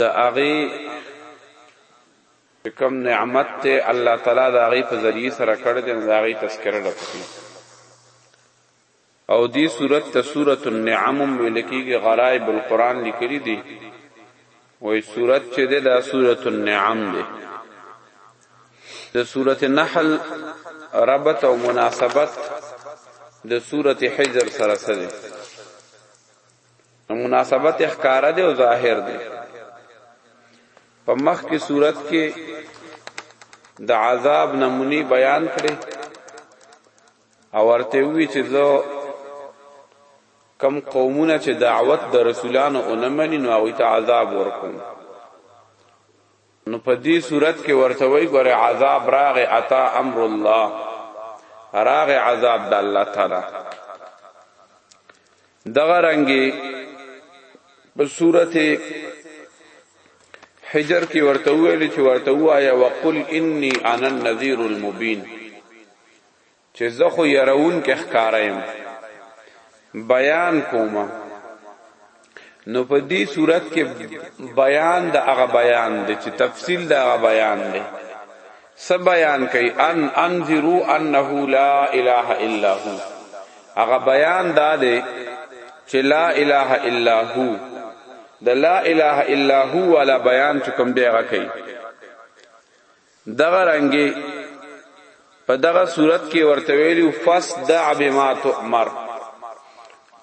د هغه چې کوم نعمت ته الله تعالی د هغه په ذریعه سره کړی دی نو د هغه تذکره ده پکې او دی صورت ته سورۃ النعم ویل کېږي غرائب القرآن لیکلي دي وای صورت چې ده دا سورۃ النعم ده د سورۃ النحل ربط او مناسبت د سورۃ حجر سره سره نو مناسبت ښکارا دی او ظاهر دی په مخ کې صورت کې د عذاب نمونی بیان کړي او ورته وی چې زه کم قومونه چې دعوت د رسولانو اونمني نو هغه ته عذاب ورکوم نو په دې صورت کې ورته وی ګوره عذاب راغه عطا امر الله راغه عذاب د الله تعالی دغه رنګي په صورت حجر کې ورته ویل چې ورته وایا وقل انی انا النذیر المبین چې زه خو يرون کې ښکارایم بیان کوم نو په دې صورت کې بیان د هغه بیان دی چې تفصیل د هغه بیان دی څه بیان کوي ان انذرو انه لا اله الا هو هغه بیان دا دی چې لا اله الا هو د لا اله الا هو ولا بیان چې کوم دی هغه کوي دغه رنګي په دغه صورت کې ورته ویلو فصدع بما تؤمر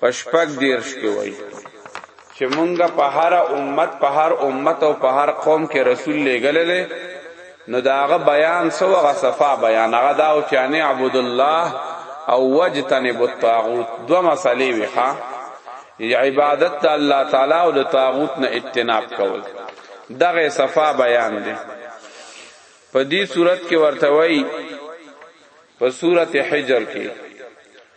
په شپږ دیرش کې وایي چې مونږ په هر امت په هر امت او په هر قوم کې رسول لېګللې نو داغه بیان سو هغه صفا بیان هغه دا او چې ان عبد الله او وجتنب الطاغوت دو مسلې وي ها عبادت د الله تعالی او د طاغوت نه اجتناب کول دغه صفا بیان دی په دې صورت کې ورته وایي په سورته حجر کې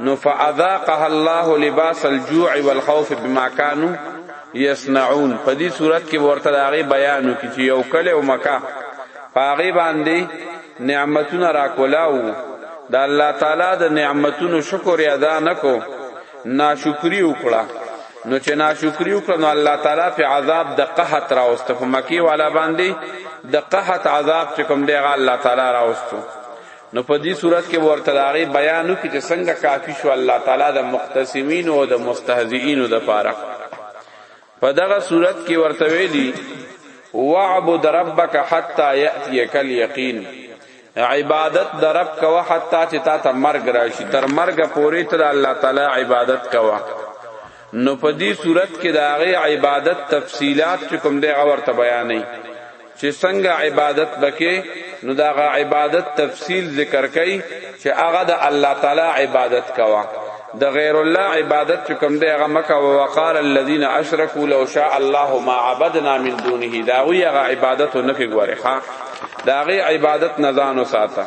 نو فاذاقها الله لباس الجوع والخوف بما كانوا يصنعون په دې صورت کې ورته داغه بیان وکړي چې یو کله او مکه پاغه باندې نعمتونه راکولاو د الله تعالی د نعمتونو شکر ادا نکو ناشکری وکړه نو چې ناشکری وکړه نو الله تعالی په عذاب د قحط راوست په مکی والا باندې د قحط عذاب چې کوم دی الله تعالی راوستو نو په دې صورت کې ورته داغي بیان وکړي چې څنګه کافی شو الله تعالی د مختصمین او د مستهزئین د پاره په دغه صورت کې ورته ویلي وعبد ربک حتا یاتیک الیقین عبادت د رب کوه حتا چې تا ته مرګ راشي تر مرګ پورې تر الله تعالی عبادت کوه نو په دې صورت کې د هغه عبادت تفصيلات چې کوم دی اور ته بیانې چې څنګه عبادت بکې نو دا غا عبادت تفصیل ذکر کړي چې هغه د الله تعالی عبادت کوا د غیر الله عبادت چې کوم دی هغه مکه او وقال الذين اشركوا لو شاء الله ما عبدنا من دونه دا وی هغه عبادت نه کوي غوړي ها دا غي عبادت نه ځانو ساته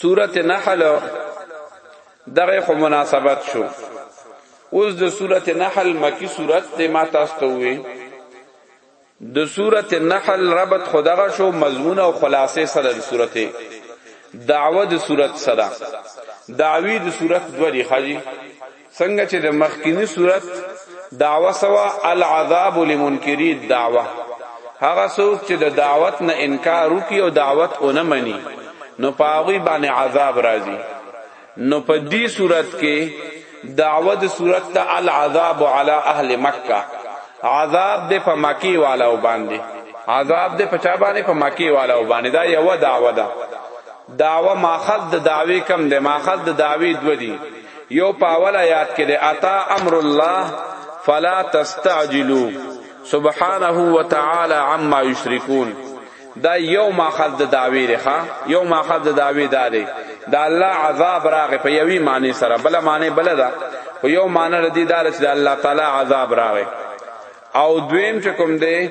سورته نحل دغه خو مناسبت شو اوس د سورته نحل مکی سورته ته ما تاسو ته وی د سورته نحل ربط خدغه شو مضمون او خلاصه سره د سورته دعوه د سورته سره دعوی د سورته دوه دی خاجی څنګه چې د مخکینی صورت دعوه سوا العذاب لمنکری الدعوه هغه څوک چې د دعوت نه انکار وکي او دعوت اونه مني نو پاغوی باندې عذاب راځي نو په دې صورت کې دعوت صورت ته العذاب علی اهل مکه عذاب دې په مکی والا وباندې عذاب دې په چا باندې په مکی والا وباندې دا یو دعوه ده دعوه ماخذ د دعوی کم ده ماخذ د دعوی دو دی یو پاول آیات کې ده اتا امر الله فلا تستعجلوا سبحانه وتعالى عما یشركون دا یو ماخذ د دعوی رخه یو ماخذ د دعوی داده دا الله عذاب راغه په یوی معنی سره بل معنی بل ده خو یو معنی ردی دار چې الله تعالی عذاب راغی او دویم چې کوم دی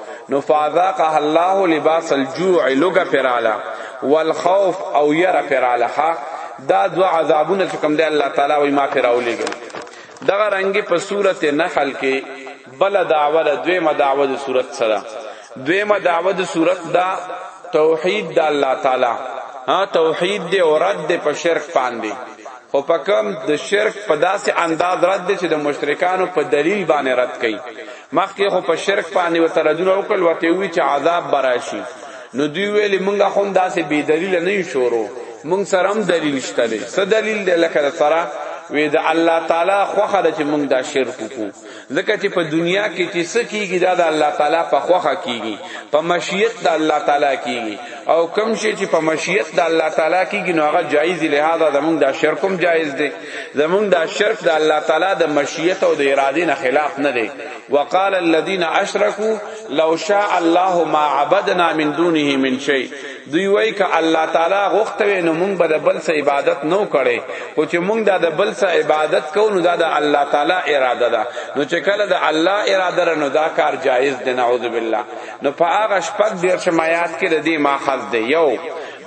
نو فاذاقها الله لباس الجوع لغه پراله والخوف او ير پراله دا دو عذابونه چې کوم دی الله تعالی وای ما پراولېګل دغه رنگي په صورت نحل کې بل دعوه ده دویمه دعوه د صورت سره دویمه دعوه د صورت دا توحید د الله تعالی ها توحید دی او رد دی په شرک باندې خو پکم د شرک په داسې انداز رد دی چې د مشرکانو په دلیل باندې رد کړي مخکې خو په شرک باندې وتردونه وکړ وته وی چې عذاب براشي نو دوی ویلي مونږه هم داسې بی دلیل نه شورو مونږ سره هم دلیل شته دی څه دلیل دی لکه سره وی د الله تعالی خوخه د چې مونږ دا شرک وکړو ځکه چې په دنیا کې چې څه کیږي دا د الله تعالی په خوخه کیږي په مشیت د الله تعالی کیږي او کم شي چې په مشیت د الله تعالی کیږي نو هغه جایز لہذا زمونږ دا شرکم جایز دی زمونږ دا شرک د الله تعالی د مشیت او د ارادې نه خلاف نه دی وقال الذين اشركوا لو شاء الله ما عبدنا من دونه من شيء دوی وای ک الله تعالی غوښته نو مونږ به د بل څه عبادت نو کړي خو چې مونږ د بل څه عبادت کو نو دا د الله تعالی اراده ده نو چې کله د الله اراده نو دا کار جایز دی نعوذ بالله نو په هغه شپږ دیر شمایات کې د دې ماخذ دی یو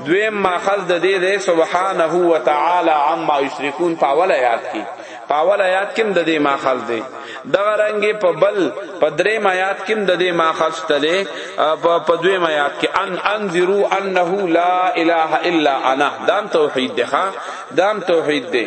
دویم ماخذ د دې دی سبحانه و تعالی عما یشرکون په اول آیات کې په اول آیات کې د دې ماخذ دی دغه رنګ په بل په درې آیات کې د دې ماخذ تله په دویم آیات کې ان انذروا انه لا اله الا انا دام توحید دی دام توحید دی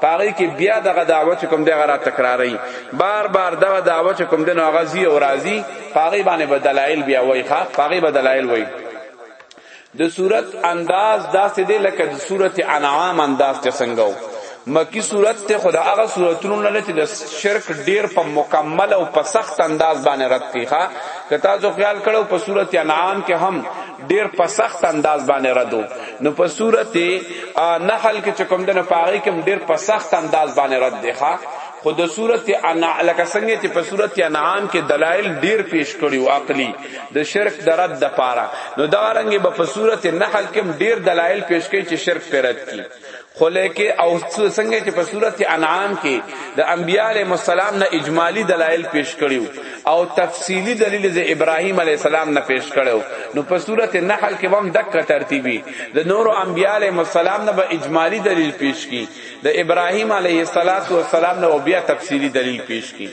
پاغي کې بیا دغه دعوه چې کوم دغه را تکراری بار بار دغه دعوه چې کوم دنو غزي او راضي پاغي باندې بدلایل بیا وای ښا پاغي بدلایل وای د صورت انداز داسې دی لکه د صورت انعام انداز چې څنګه و مکی صورت ته خدا هغه صورتونو نه چې د شرک ډیر په مکمل او په سخت انداز باندې رد کیخه کته ځو خیال کړو په صورت انعام کې هم ډیر په سخت انداز باندې ردو نو په صورت نحل کې چکم دنه پاغي کوم ډیر په سخت انداز باندې رد دی ښا خو د صورت انا لکه څنګه چې په صورت انعام کې دلایل ډیر پیش کړي او عقلی د شرک د رد د پاره نو دا رنګ به په صورت نحل کې ډیر دلایل پیش کړي چې شرک پرد کی خو لکه او څنګه چې په صورت انعام کې د انبياله مسالم نه اجمالی دلایل پیش کړیو او تفصیلی دلیل ز ابراهیم علی السلام نه پیش کړو نو په صورت نحل کې هم دک ترتیبی د نور انبياله مسالم نه به اجمالی دلیل پیش کی د ابراهیم علیه السلام نه بیا تفصیلی دلیل پیش کی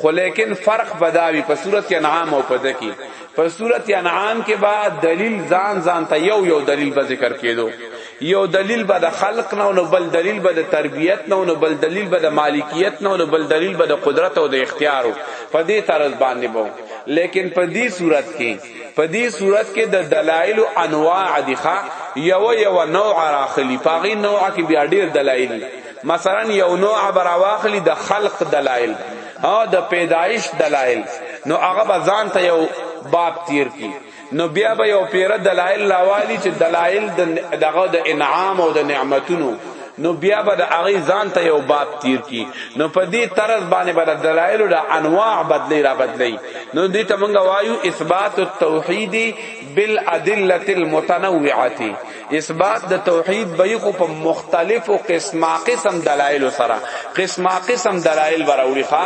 خو لیکن فرق بداوی په صورت انعام او په دکی په صورت انعام کې با دلیل ځان ځان ته یو یو دلیل به ذکر کېدو یو دلیل به د خلق نه نو بل دلیل به د تربیت نه نو بل دلیل به د مالکیت نه نو بل دلیل به د قدرت او د اختیار په دې طرز باندې بو لیکن په دې صورت کې په دې صورت کې د دلایل انواع دي ښا یو یو نوع راخلی پاغي نوع کې بیا ډیر دلایل مثلا یو نوع براواخلی د خلق دلایل او د پیدایش دلایل نو هغه به ځان ته یو باب تیر کی نو بیا به یو پیر دلایل لاوالی چې دلایل دغه د انعام او د نعمتونو نو بیا به د هغه ځان ته یو باب تیر کی نو په دې طرز باندې به د دلایل او د انواع بدلی را بدلی نو دې ته مونږ وایو اثبات التوحید بالادله المتنوعه اثبات د توحید به خو په مختلفو قسمه قسم دلایل سره قسمه قسم دلایل براوړي ښا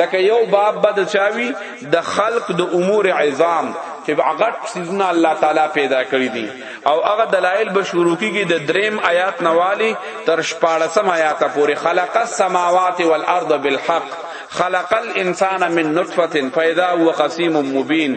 لکه یو باب بد چاوي د خلق د امور عظام چې غټ سيزونه الله تعالی پیدا کړی دي او هغه دلایل به شروع کیږي د دریم آیات نوالی تر 14 آیات پورې خلق السماوات والارض بالحق خلق الانسان من نطفه فاذا هو قسيم مبين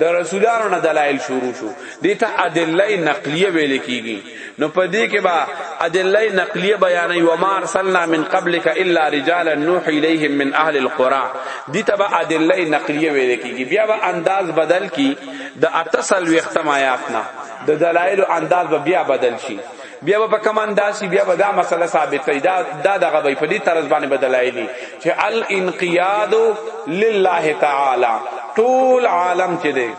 د رسولانو نه دلایل شروع شو دیته ادله نقلیه ویل کیږي نو په دې کې با ادله نقلیه بیانې و ما ارسلنا من قبلک الا رجالا نوح الیهم من اهل القرى دیته با ادله نقلیه ویل کیږي بیا به انداز بدل کی د اتصل وختم آیات نه د دلایل انداز به بیا بدل شي بیا به کوم انداز بیا به دا مسله ثابت ای دا دا دغه به په دې طرز باندې بدلایلی چې الانقیاد لله تعالی ټول عالم چې دی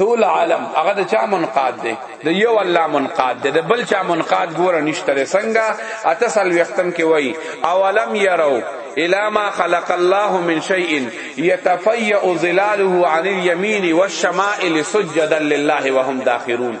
ټول عالم هغه د چا منقاد دی د یو الله منقاد دی د بل چا منقاد ګوره نشته څنګه اته سل وختم کې وای اولم یرو الى ما خلق الله من شيء يتفيأ ظلاله عن اليمين والشمائل سجدا لله وهم داخرون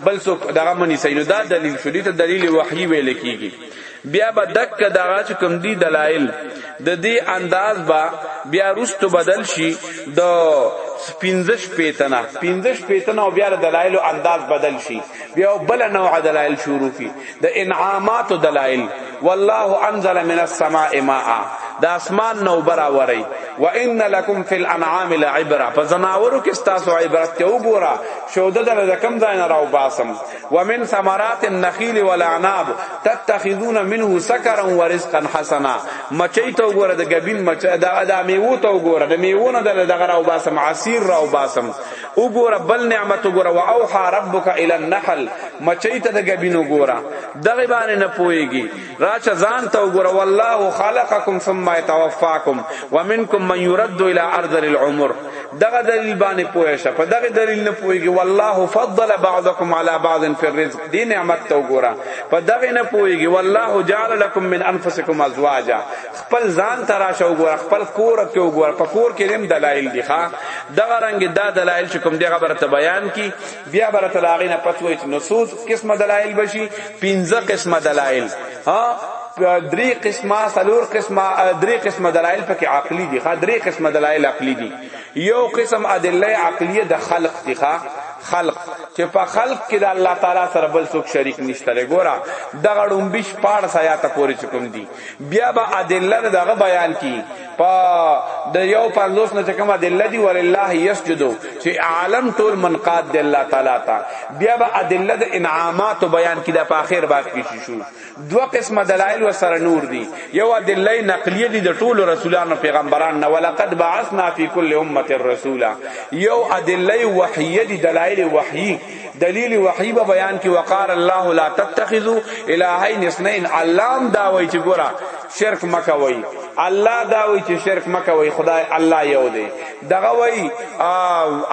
بل څوک دغه منی سینو دا دلیل شو دي ته دلیل وحی ویل کیږي بیا به دک دغه چې کوم دي دلایل د دې انداز با بیا رستو بدل شي د پینځش پیتنا پینځش پیتنا او بیا دلایل انداز بدل شي بیا بل نوع دلایل شروع کی د انعامات دلائل والله انزل من السماء ماء د اسمان نو برا وری و ان لکم فی الانعام لعبرا په زناورو کې تاسو عبرت ته وګوره شوده د کم ځای نه راو باسم و من ثمرات النخیل والاعناب تتخذون منه سکرا ورزقا حسنا مچی ته وګوره د غبین مچ د میوه ته وګوره د میوه نه دغه راو باسم عصیر راو باسم وګوره بل نعمت وګوره واوحى ربک الى النحل مچی ته د غبینو ګوره دغه باندې نه پويږي راشه ځان ته وګوره والله خلقکم ثم يتوفاکم ومنکم من يرد الى ارض العمر دغه دلیل باندې پوهه شه په دغه دلیل نه پوهیږي والله فضل بعضکم علی بعض فی الرزق دی نعمت تو ګورا په دغه نه پوهیږي والله جعل لكم من انفسکم ازواجا خپل ځان ته راشه وګوره خپل کور ته وګوره په کور کې هم دلایل دي ښا دغه رنګ دا دلایل چې کوم دغه برته بیان کی بیا برته لاغې نه پتوې چې نصوص قسمه دلایل بشي پنځه قسمه دلایل ها درې قسمه سلور قسمه درې قسمه دلایل پکې عقلي دي ښا درې قسمه دلایل عقلي دي یو قسم ادله عقلیه د خلق دي ښا خلق چې په خلق کې د الله تعالی سره بل څوک شریک نشته ګوره دغه ډومبش پاړ سایا ته پوری چکم دي بیا به ادله نه دغه بیان کی په د یو پنځوس نه کوم ادله دی ولله یسجدو چې عالم ټول منقاد دی الله تعالی تا بیا به ادله د انعامات بیان کی د په اخر باس کې شو دوه قسمه دلایل و سره نور دی یو ادله نقلیه دی د ټول رسولانو پیغمبران نه ولقد بعثنا فی کل امه رسولا یو ادله وحیه دی دلایل وحی دلیل وحی به بیان کی وقار الله لا تتخذوا الہین اثنین علام دا وای چې ګورا شرک مکوي الله دا وای چې شرک مکوي خدای الله یو دی دغه وای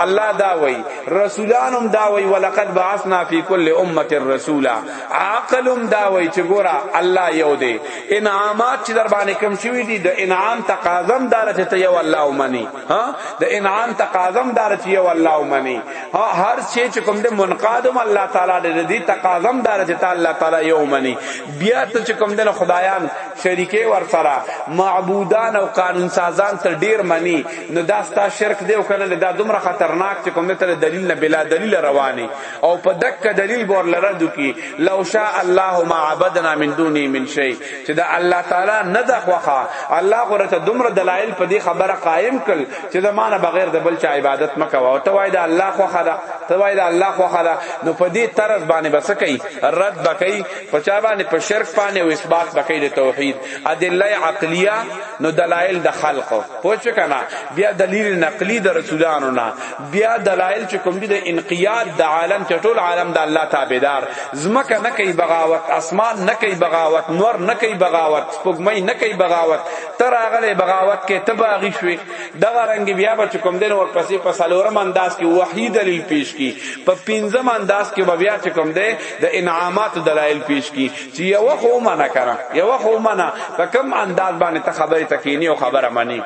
الله دا وای رسولانم دا وای ولقد بعثنا فی کل امه رسولا عاقلم دا وای چې ګورا الله یو دی انعامات چې در باندې کم شوی دي د انعام تقاضم دار چې ته یو الله ومني ها د انعام تقاضم دار چې یو الله ومني ها هر شي چې کوم د منقادم الله تعالی د دې تقاضم دار چې الله تعالی یو مني بیا ته چې کوم د خدایان شریکې ور سره معبودان او قانون سازان تر ډیر مني نو دا ستا شرک دی او کنه دا دومره خطرناک چې کوم ته دلیل نه بلا دلیل رواني او په دک دلیل بور لره دکی لو شاء الله ما عبدنا من دوني من شيء چې دا الله تعالی نه د خوخه الله خو رته دومره دلایل په دې خبره قائم کړ چې زمانه بغیر د بل چا عبادت مکه او ته وای دا الله خوخه دا ته وای دا الله خوخه دا نو په دې طرز باندې بس کوي رد بکئی په چا باندې په شرک باندې او اثبات بکئی د توحید ادله عقلیه نو دلایل د خلق پوښ کنا بیا دلیل نقلی د رسولانو نه بیا دلایل چې کوم دي د انقیاد د عالم چې ټول عالم د الله تابعدار زمکه نه کوي بغاوت اسمان نه کوي بغاوت نور نه کوي بغاوت سپوږمۍ نه کوي بغاوت تر هغه بغاوت کې تباغي شوي دغه رنګ بیا به کوم دین ور پسې په سلورم انداز کې وحی دلیل پیش کی په پنځم انداز کې به بیا کوم دی د انعامات دلایل پیش کی چې یو خو منه کړه یو خو منه په کم انداز باندې ته خبره تکینی او خبره مانی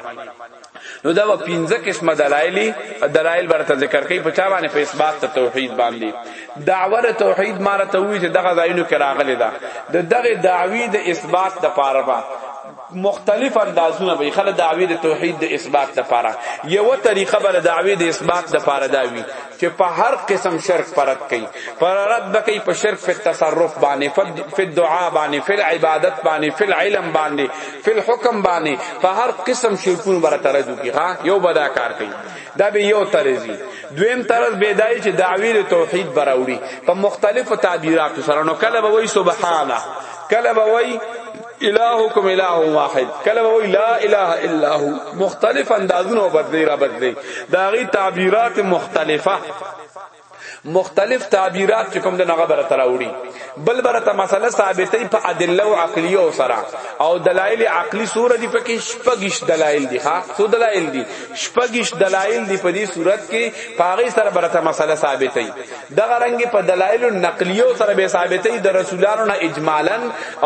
نو دا و پنځه قسمه دلایل دلایل برته ذکر کوي په چا باندې په اثبات ته توحید باندې دعوه توحید ماره ته وی چې دغه ځایونو کې راغلي ده د دغه دعوی د اثبات د پاره با مختلف اندازونه به خله دعوی د توحید د اثبات لپاره یو طریقه بل دعوی د اثبات لپاره داوی چې په هر قسم شرک پرد کوي پر رد بکی په شرک په تصرف باندې په دعا باندې په عبادت باندې په علم باندې په حکم باندې په هر قسم شرکونو بر ترجو کی ها یو بدا کار کوي دا به یو ترزی دویم طرز بیدای چې دعوی توحید براوړي په مختلفو تعبیراتو سره نو کله به وای سبحانه کله به وای الہکم الہ واحد کله وی لا اله الا هو مختلف اندازونه بدلی را بدلی داغي تعبیرات مختلفه مختلف تعبیرات چې کوم د نغه بر تراوړي بل بر ته مسله ثابتې په ادله او عقلی او سره او دلایل عقلی سور دي پکې شپږش دلایل دي ها سو دلایل دي شپږش دلایل دي په دې صورت کې پاغي سره بر ته مسله ثابتې دغه رنګ په دلایل نقلیو سره به ثابتې د رسولانو نه اجمالا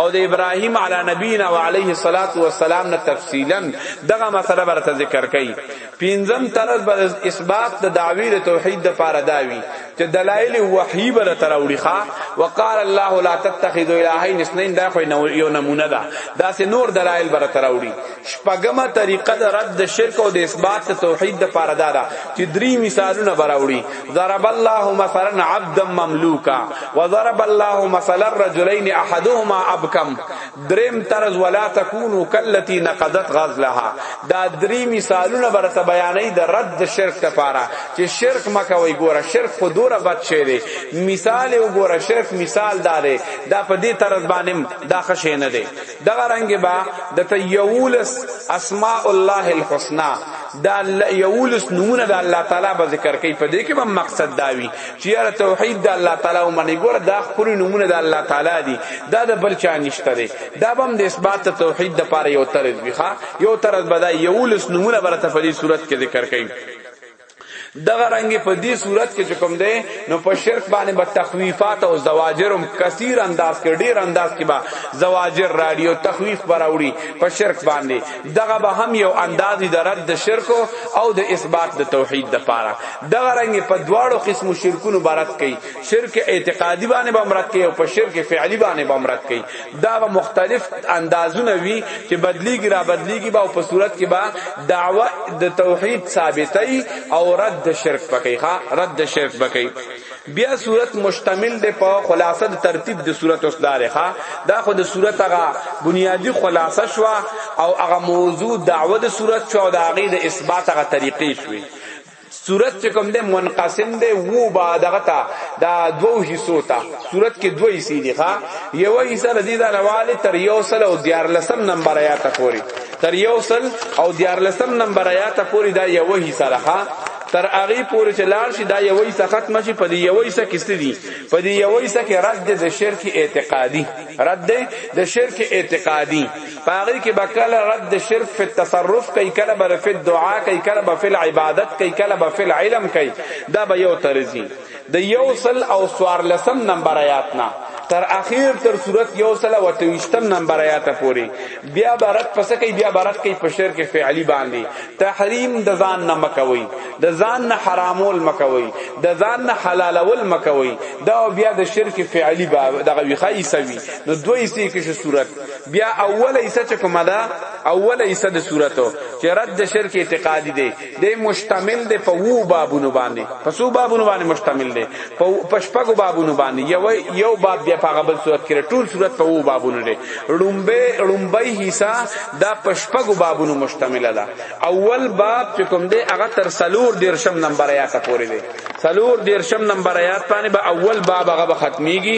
او د ابراهیم علی نبینا و علیه الصلاۃ والسلام نه تفصیلا دغه مسله برته ذکر کړي پنځم طرز بر اثبات د دعوی د توحید د پاره داوی چې دلایل وحی بر تر اوړيخه وقال الله لا تتخذوا الهین اثنين دا خو یو نمونه ده دا سه نور دلایل بر تر اوړي شپږمه طریقه د رد د شرک او د اثبات د توحید د پاره دا ده چې درې مثالونه براوړي ضرب الله مثلا عبدا مملوکا وضرب الله مثلا الرجلين احدهما ابكم دریم طرز ولا تكونوا كالتي نقضت غزلها دا درې مثالونه برته بیانې د رد د شرک د پاره چې شرک مکوي ګوره شرک خو دوره بد شي دی مثال وګوره شرک مثال داره دا په دې طرز باندې دا خشه نه دی دغه رنگ با د تیولس اسماء الله الحسنا دا یولس نمونه د الله تعالی به ذکر کوي په دې کې به مقصد داوي چې یاره توحید د الله تعالی او منی ګور دا خپل نمونه د الله تعالی دي دا د بل چا نشته دي دا به د اثبات توحید د پاره یو طرز ویخه یو طرز به دا یولس نمونه برته په دې صورت کې ذکر کوي دغه رنګ په دې صورت کې کوم دی نو په شرک باندې به تخویفات او زواجر هم کثیر انداز کې ډیر انداز کې به زواجر راړي او تخویف براوړي په شرک باندې دغه به هم یو اندازي د رد د شرک او د اثبات د توحید د پاره دغه رنګ په دواړو قسمو شرکونو برات کوي شرک اعتقادي باندې به مراد کوي او په شرک فعلی باندې به مراد کوي دا مختلف اندازونه وی چې بدلیږي را بدلیږي با او په صورت کې با دعوه د توحید ثابتای او رد شرک پکې ښا رد شرک پکې بیا صورت مشتمل ده په خلاصه د ترتیب د صورت اوس دارخه دا خو د صورت هغه بنیادی خلاصه شو او هغه موضوع دعوه د صورت شو او د هغه د اثبات هغه طریقې شوې صورت چې کوم ده منقسم ده وو با دغه تا دا دوو حصو تا صورت کې دوه حصے دي ښا یو حصہ رضی الله والے تر یو سل او دیار لسم نمبر آیات پوری تر یو سل او دیار لسم نمبر آیات پوری دا یو حصہ راخا تر هغه پورې چې لاړ شي دا یو حصہ ختم شي په دې یو حصہ کې ستدي په دې یو حصہ کې رد د شرک اعتقادي رد د شرک اعتقادي پاغي کې بکل رد شرک فی التصرف کوي کله به فی الدعاء کوي کله به فی العبادت کوي کله به فی العلم کوي دا به یو ترزی د یو سل او سوار لسم نمبر آیات نه تر اخیر تر صورت یو سل او تویشتم نمبر آیات پوری بیا برت پس کوي بیا برت کوي په شرک فعلی باندې تحریم د ځان نه مکوي د ځان نه حرامول مکوي د ځان نه حلالول مکوي دا بیا د شرک فعلی دغه ویخای سوي نو دوی سې کې صورت بیا اوله حصہ چې کومه ده اوله حصہ د صورتو چې رد شرک اعتقادي دی د مشتمل دی په وو بابونو باندې په سو بابونو باندې مشتمل دی په شپږو بابونو باندې یو یو باب بیا په غبل صورت کې ټول صورت په وو بابونو دی لومبه لومبه حصہ دا په شپږو بابونو مشتمل ده اول باب چې کوم دی هغه تر سلور دیرشم نمبر آیات پورې دی سلور دیرشم نمبر آیات باندې به اول باب هغه ختميږي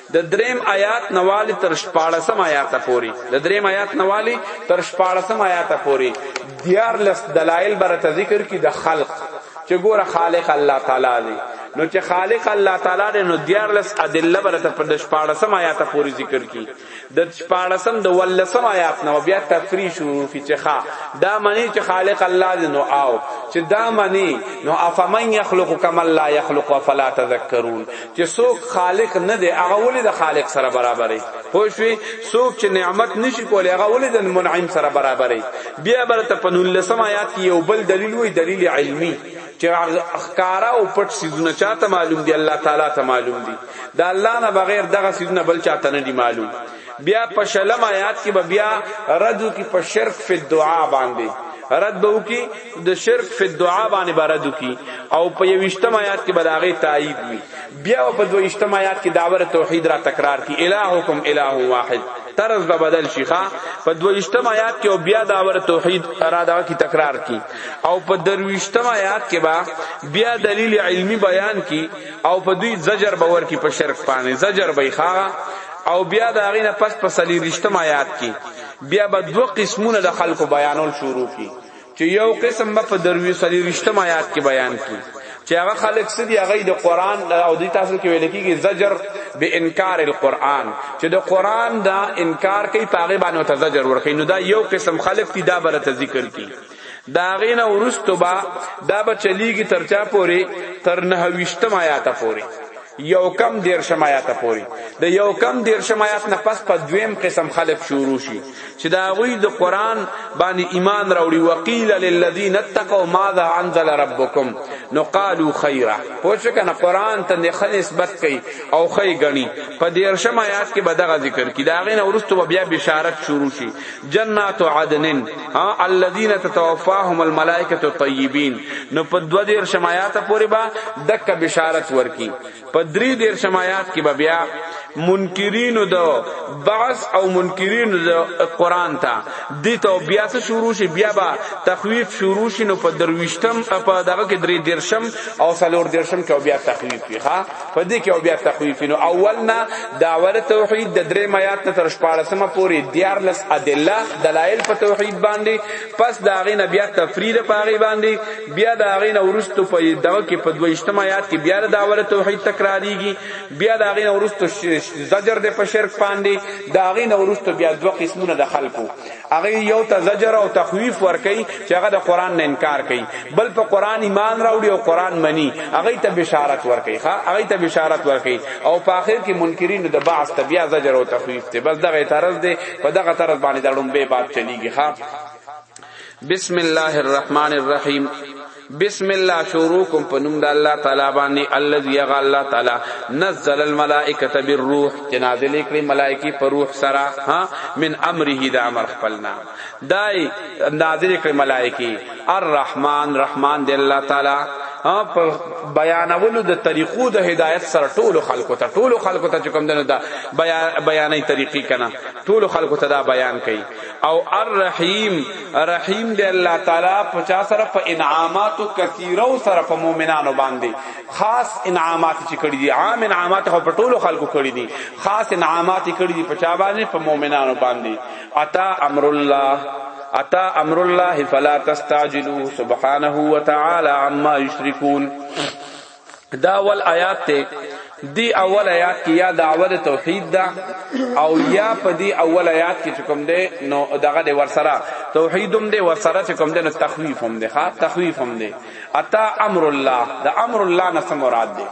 د دریم آیات نوالی تر شپاړسم آیات پوری د دریم آیات نوالی تر شپاړسم آیات پوری دیار لس دلایل برته ذکر کی د خلق چې ګوره خالق الله تعالی دی نو چې خالق الله تعالی دی نو دیار لس ادله برته پر د شپاړسم آیات پوری ذکر کی د شپاړسم د ولسم آیات نو بیا تفریح شروع کی چې ښا دا معنی چې خالق الله دی نو آو چې دا معنی نو افمن یخلق کما لا یخلق افلا تذکرون چې څوک خالق نه دی هغه ولې د خالق سره برابرې پوه شوې څوک چې نعمت نشي کولی هغه ولې د منعم سره برابرې بیا برته په 19 آیات کې یو بل دلیل وی دلیل علمی چې اخکارا او پټ سيزونه چاته معلوم دي الله تعالی ته معلوم دي دا الله نه بغیر دغه سيزونه بل چاته نه دي معلوم بیا په شلم آیات کې به بیا رد کی په شرک فی الدعاء باندې رد به کی د شرک فی الدعاء باندې به رد کی او په یوشتم آیات کې به داغه تایید وی بیا په دویشتم آیات کې داور توحید را تکرار کی الہکم الہ واحد طرز به بدل شي ښا په دویشتم آیات کې او بیا دا ور توحید اراده کی تکرار کی او په درویشتم آیات کې با بیا دلیل علمی بیان کی او په دوی زجر باور کی په شرک پانه زجر به ښا او بیا دا غینه پس په سلی رښتم آیات کې بیا به دو قسمونه د خلکو بیانول شروع کی چې یو قسم به په دروی سلی رښتم آیات کې بیان کی چې هغه خلک سدي هغه د قران او د تاسو کې ویل کېږي زجر به انکار القرآن چې د قران دا انکار کوي پاغه باندې ته زجر ورکړي نو دا یو قسم خلک دي دا بل ته ذکر کوي دا غینا ورستو با دا بچلیږي تر چا پوري تر نه وشتم آیات پوري یو کم دیر شمایات پوری د یو کم دیر شمایات نه پس په دویم قسم خلق شروع شي چې دا غوی د قران باندې ایمان راوړي وقیل للذین اتقوا ماذا انزل ربکم نو قالو خیرا پوښ کنه قران ته نه خل نسبت کوي او خی غنی په دیر شمایات کې بدغه ذکر کی دا غین ورستو بیا بشارت شروع شي جنات عدن ها الذين تتوفاهم الملائکه الطيبين نو په دو دیر شمایات پورې با دک بشارت ورکی په دری دیر شمایات کې به بیا منکرین دو بعض او منکرین دو قران ته دي ته بیا څه شروع شي بیا با تخویف شروع شي نو په درويشتم په دغه کې درې درشم او سلور درشم کې بیا تخویف ښه په دې کې او بیا تخویفینو اول نه داور توحید د درې میات نه تر 14 پورې دیار لس ادله دلایل په توحید باندې پس دا غینه بیا تفرید پاغي باندې بیا دا غینه ورستو په دغه کې په دوه اجتماعات کې بیا داور توحید تکراریږي بیا دا غینه ورستو زجر د په شرک باندې دا غینه ورستو بیا دوه قسمونه د خلکو هغه یو ته زجر او تخویف ورکي چې هغه د قران نه انکار کوي بل په قران ایمان راوړي او قران مني هغه ته بشارت ورکي ها هغه ته بشارت ورکي او په اخر کې منکرین د بعض ته بیا زجر او تخویف ته بس دغه طرز دی په دغه طرز باندې دړم به باب چلیږي ها بسم الله الرحمن الرحیم بسم الله شروع کوم په نوم د الله تعالی باندې الذي غ الله تعالی نزل الملائکه بالروح چې نازل کړي ملائکی په روح سره ها من امره د امر خپلنا دای نازل کړي ملائکی الرحمن رحمان د الله تعالی په بیانولو د طریقو د هدایت سره ټولو خلکو ته ټولو خلکو ته کوم دنه دا بیانې طریقې کنا ټولو خلکو ته دا بیان کړي او الرحیم رحیم دی الله تعالی په چا سره په انعامات کثیره سره په مؤمنانو باندې خاص انعامات چې کړی دي عام انعامات خو په ټولو خلکو کړی دي خاص انعامات کړی دي په چا باندې په مؤمنانو باندې عطا امر الله عطا امر الله فلا تستعجلوا سبحانه وتعالى عما يشركون دا اول آیات ته دی اول آیات کې یا دعوت توحید دا او یا په دی اول آیات کې کوم دی نو دغه دی ورسره توحیدم دی ورسره کوم دی نو تخویف هم دی ها تخویف هم دی اتا امر الله دا امر الله نه سم مراد دی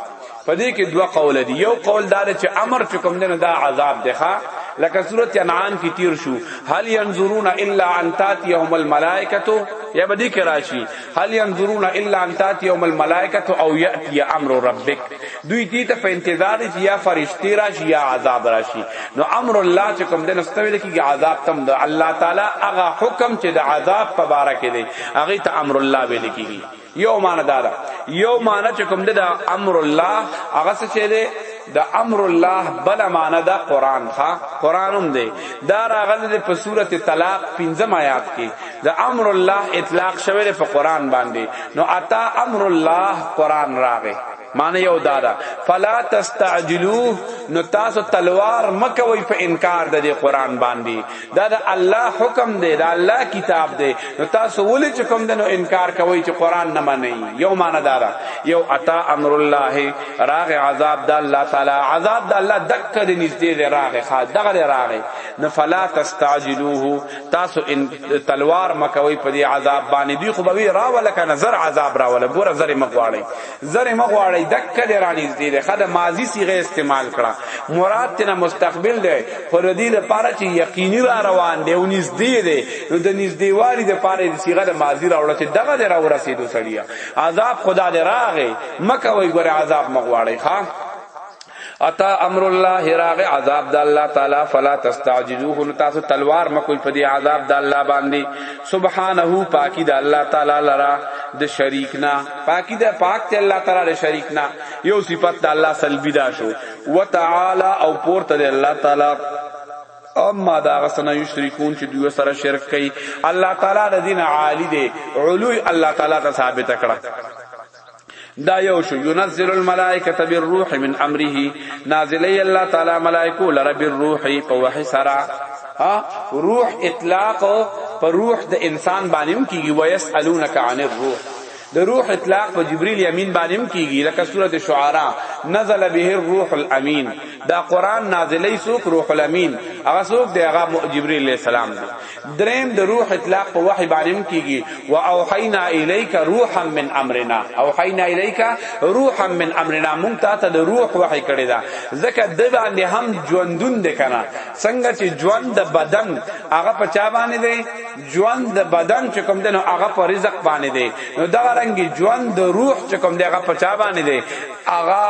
په دې کې دوه قول دي یو قول دا چې امر چې کوم دی نو دا عذاب دی ها لکه سورت انعام کی تیر شو هل ينظرون الا ان تاتيهم الملائکه یا بدی کراشی هل ينظرون الا ان تاتي يوم الملائکه او ياتي امر ربک دوی دې ته په انتظار دي یا فرشتي راشي یا عذاب راشي نو امر الله چې کوم دین استویل کیږي عذاب تم د الله تعالی هغه حکم چې د عذاب په باره کې دی هغه ته امر الله ویل کیږي یو معنی دا ده یو معنی چې کوم د امر الله هغه څه چې دی د امر الله بل معنا دا قران ښا قرانم دی دا راغله په سورته طلاق 15 آیات کې د امر الله اطلاق شوی په قران باندې نو اتا امر الله قران راغی معنی یو دادا فلا تستعجلوه نو تاسو تلوار مکوئ په انکار د قران باندې دا د الله حکم دی دا الله کتاب دی نو تاسو ولې چې کوم دنو انکار کوي چې قران نه منئ یو معنی دارا یو عطا امر الله راغ عذاب د الله تعالی عذاب د الله دک دې نږدې دی راغ خا دغه راغ نو فلا تستعجلوه تاسو ان تلوار مکوي په دې عذاب باندې دی خو به را ولک نظر عذاب را ول ګور نظر مغواړي زر ما غواړی دک دې رانیز دې خد ماضی صيغه استعمال کړه مراد تینا مستقبل دی پر دې لپاره چې یقیني را روان دی او نږدې دی نو د نږدې والی د پاره د صيغه د ماضی راوړل چې دغه دې را ورسېدو سړیا عذاب خدا دې راغې مکه وای ګره عذاب مغواړی ښا اتا امر الله راغ عذاب د الله تعالی فلا تستعجلوه نو تاسو تلوار مکوئ په دې عذاب د الله باندې سبحانه پاکی د الله تعالی لرا د شریک نه پاکی د پاک ته الله تعالی د شریک نه یو صفت د الله سلبی دا شو وتعالى او پورته د الله تعالی اما دا غسنا یشرکون چې دوی سره شرک کوي الله تعالی د دین عالی دی علوی الله تعالی ته ثابت کړه دا یو شو ينزل الملائکه بالروح من امره نازلی الله تعالی ملائکه لره بالروح په وحی سرا ها روح اطلاق په روح د انسان باندې هم کیږي ويسالونک عن الروح د روح اطلاق په جبريل امين باندې هم کیږي لکه سوره شعراء نزل به الروح الامين دا قران نازلی سوک روح الامين هغه سوک دی هغه جبريل عليه السلام دی دریم د روح اطلاق په وحی باندې هم کیږي واوحینا الیک روحا من امرنا اوحینا الیک روحا من امرنا مونږ ته ته د روح وحی کړی دا ځکه د باندې هم ژوندون د کنه څنګه چې ژوند د بدن هغه په چا باندې دی ژوند د بدن چې کوم دنو هغه په رزق باندې دی نو دا رنګ ژوند د روح چې کوم دی هغه په چا باندې دی هغه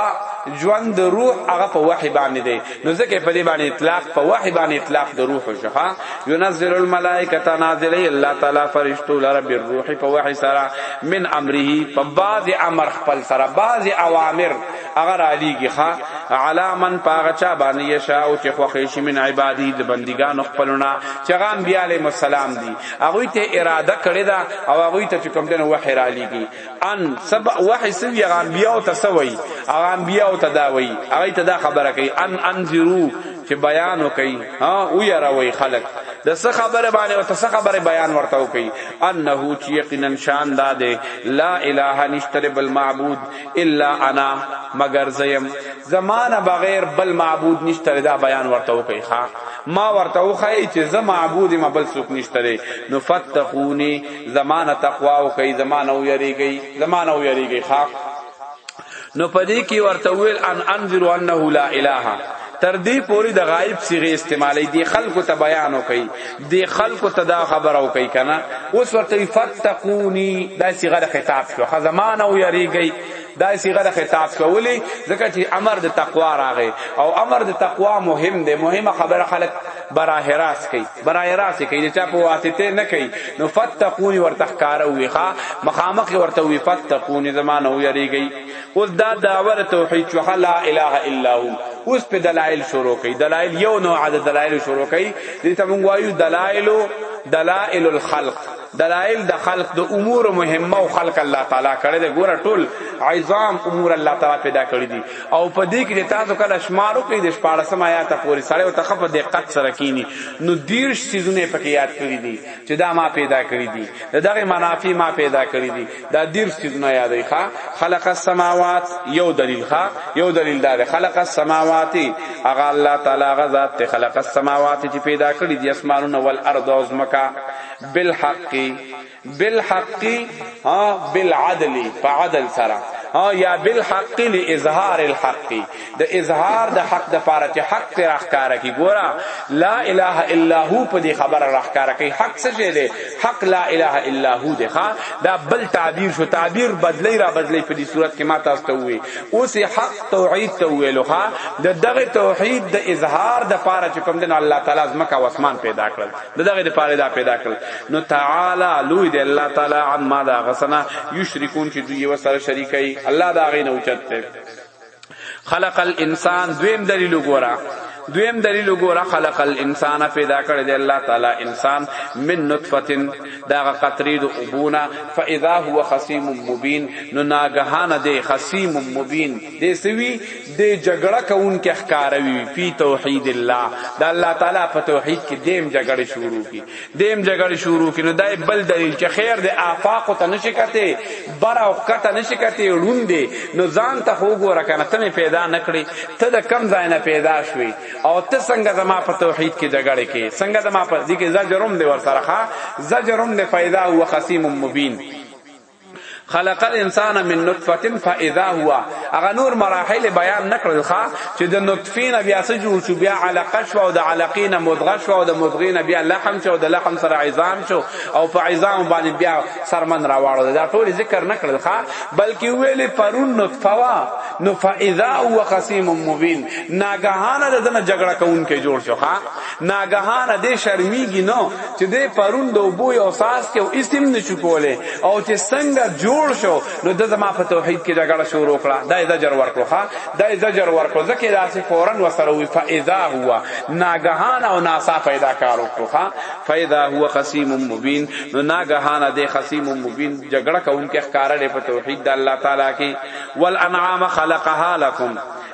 ژوند د روح هغه په وحی باندې دی نو ځکه په دې باندې اطلاق په وحی باندې اطلاق د روح شخه ينزل الملائکه نازلی الله تعالی فرشتو لره بالروح په وحی سره من امره په بعض امر خپل سره بعض اوامر اگر علی کی خا علا من پاغه چا باندې یشا او چې خوخې شي من عبادی د بندگان خپلنا چې غام بیا علیهم السلام دی هغه ته اراده کړی دا او هغه ته کوم دنه وحی را لېږي ان سب وحی سوی هغه انبیاء ته سوی هغه انبیاء ته دا وی هغه ته دا خبره کوي ان انذرو چې بیان وکي ها او یروي خلق د څه خبره باندې او څه خبره بیان ورته وکي انه چې یقینا شان داده لا اله نشتر بل معبود الا انا مگر زیم زمانه بغیر بل معبود نشتر دا بیان ورته وکي ها ما ورته وخی چې زه معبود ما بل څوک نشتره نو فتقونی زمانه تقوا او کوي زمانه او یریږي زمانه او یریږي خاص نو پدې کې ورته ویل ان انذر انه لا اله تر دې پوری د غایب صيغه استعمالي دي خلکو ته بیان او کوي دي خلکو ته دا خبر او کوي کنه اوس ورته فتقوني دا صيغه خطاب شو خزمانه او یریږي دا صيغه د خطاب کولی ځکه چې امر د تقوا راغی او امر د تقوا مهم دی مهمه خبره خلک براه راست کوي براه راست کوي چې په واسطه نه کوي نو فتقوني ورته ښکارا وي ښا مخامخ ورته وي فتقوني زمانه ويریږي اوس دا داور توحید چې لا اله الا هو اوس په دلایل شروع کوي دلایل یو نوع د دلایل شروع کوي دې ته موږ وایو دلایل دلایل الخلق دلائل د خلق د امور مهمه او خلق الله تعالی کړی دی ګوره ټول عظام امور الله تعالی پیدا کړی دی او په دې کې تاسو کله شمار او کې د 14 آیات پورې سړی او تخف د دقت سره کینی نو دیرش سيزونه پکې یاد کړی دی چې دا ما پیدا کړی دی دغه منافی ما پیدا کړی دی دا دیرش سيزونه یادې ښا خلق السماوات یو دلیل ښا یو دلیل دا خلق السماوات هغه الله تعالی غزاد ته خلق السماوات چې پیدا کړی دی اسمانونه والارض او زمکا بالحق بالحق ها بالعدل په عدل سره ها یا بالحق لاظهار الحق د اظهار د حق د پاره چې حق پر اخکار کی ګورا لا اله الا هو په دې خبره راخکار کی حق څه شه دی حق لا اله الا هو دی ها دا بل تعبیر شو تعبیر بدلی را بدلی په دې صورت کې ما تاسو ته وی اوس حق توحید ته ویلو ها د دغه توحید د اظهار د پاره چې کوم دین الله تعالی زمکه او اسمان پیدا کړل د دغه د پاره دا پیدا کړ نو تعالی لوی دی الله تعالی عما دا غسنا یشرکون چې دوی وسره شریکای الله دا غي نه اوچته خلق الانسان دویم دلیل وګوره دویم دلیل وګوره خلق الانسان پیدا کړی دی الله تعالی انسان من نطفه دا قطری د ابونا فاذا هو خصیم مبین نو ناګهانه دی خصیم مبین دی سوی دی جګړه کوونکی ښکاروي فی توحید الله د الله تعالی په توحید کې دیم جګړه شروع کی دیم جګړه شروع کی نو دای بل دلیل چې خیر د آفاق ته نشی کته بر او کته نشی کته ړوندې نو ځان ته وګوره کنه ته پیدا نکړي ته د کم ځای نه پیدا شوي او ته څنګه زما په توحید کې جګړه کې څنګه زما په دې کې زجرم دی ور سره ښا زجرم دی فیدا هو خصیم مبین خلق الانسان من نطفه فاذا هو اغه نور مراحل بیان نکړل ښا چې د نطفه نه بیا څه جوړ شو بیا علقه شو او د علقې نه مضغه شو او د مضغې نه بیا لحم شو او د لحم سره عظام شو او په عظام باندې بیا سرمن راواړو دا ټول ذکر نکړل ښا بلکې ویلې پرون نطفه وا نو فاذا هو خصيم مبين ناګهانه دنه جګړه کوونکې جوړ شو ښا ناګهانه دې شرمېږي نو چې دې پرون د اوبو یو ساس کې او اسم نشو کولای او چې څنګه جوړ شو نو د زما په توحید کې جګړه شروع کړه دا یې زجر ورکړو ښا دا یې زجر ورکړو ځکه دا سه فورن وسره وی فاذا هو ناګهانه او ناسا پیدا کار وکړو ښا فاذا هو خصیم مبین نو ناګهانه دې خصیم مبین جګړه کوونکې ښکارا دې په توحید د الله تعالی کې والانعام خلقها لكم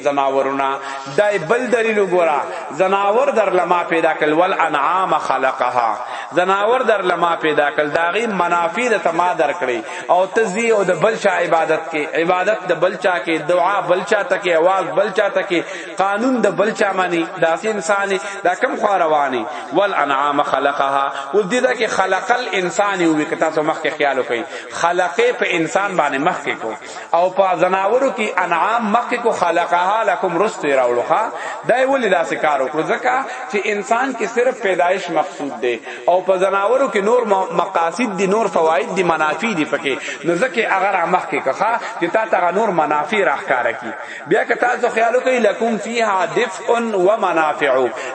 زناورونه دای بل دلیل وګوره زناور در لما پیدا کل ول انعام خلقها زناور در لما پیدا کل داغي منافع د تما در کړی او تزي او د بلچا عبادت کې عبادت د بلچا کې دعا بلچا تکي आवाज بلچا تکي قانون د بلچا معنی داس انسان دا کم خو رواني ول انعام خلقها او دې دا کې خلق الانسان وکتا سو مخ کې خیال وکي خلقه په انسان باندې مخ کې کو او په زناورو کې انعام مخکې کو خلقها لکم رست راوړوخه دا ولې داسې کار وکړو ځکه چې انسان کې صرف پیدایش مقصود دی او په زناورو کې نور مقاصد دي نور فواید دي منافع دي پکې نو ځکه اگر مخکې کخه چې تا ته نور منافع راخاره کی بیا که تاسو خیال وکړئ لکم فیها دفء و منافع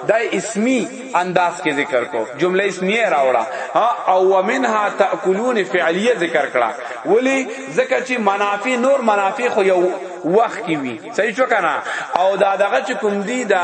دا اسمی انداز کې ذکر کو جمله اسمیه راوړه ها او ومنها تاکلون فعلیه ذکر کړه ولی زکه چې منافع نور منافع خو یو وخت کی وی صحیح شو کنه او دا دغه چې کوم دی دا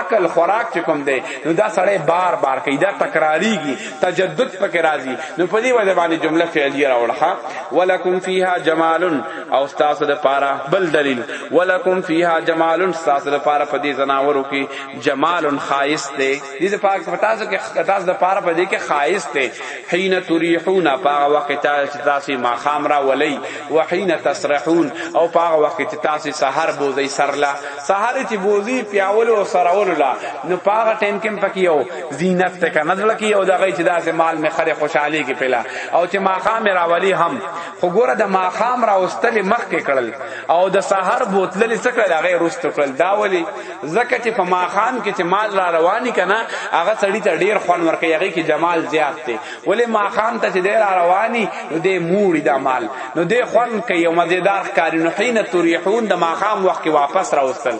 عقل خوراک چې کوم دی نو دا سړی بار بار کوي دا تکراریږي تجدد پکې راځي نو په دې وجه باندې جمله فعلیه راوړه ولکم فیها جمال او استاسو د پاره بل دلیل ولکم فیها جمال استاسو د پاره په دې زناورو کې جمال خایس دی دې د پاک پتاسو کې تاسو د پاره په دې کې خایس دی حين تريحون پاغه وخت چې تاسو ما خام را ولي وحين تسرحون او پاغه وخت چې تاسو سحر بوزي سرلا سحر چې بوزي پیاول او سرول لا نو پاغه ټیم کې پکې یو زینت ته کنه دل کې یو دغه چې داسې مال می خره خوشحالي کې پلا او چې ما خام را ولي هم خو ګوره د ما خام را واستل مخ کې کړل او د سحر بوتل لسکړه هغه رست کړل دا ولي زکه چې په ماخام کې چې مال را رواني کنه هغه سړی ته ډیر خوان ورکه یغی کې جمال زیات دی ولې ماخام ته چې ډیر را رواني نو دې موړي دا مال نو دې خوان کې یو مزیدار کاری نو حين تریحون د ماخام وخت کې واپس راوستل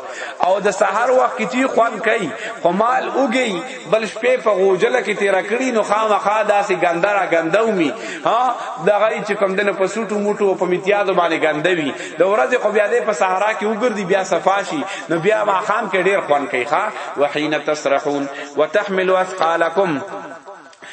او د سحر وخت کې خوان کوي خو مال اوږي بل شپې په غوجل کې تیر کړی نو خامخا داسې ګندرا ګندومي ها د غي چې کم دنه په سوټو موټو په امتیازو باندې ګندوي د ورځې خو بیا دې په صحرا کې وګرځي بیا صفاشي نو بیا ما خام کې ډیر خوان کوي ښا وحین تسرحون وتحملوا اثقالکم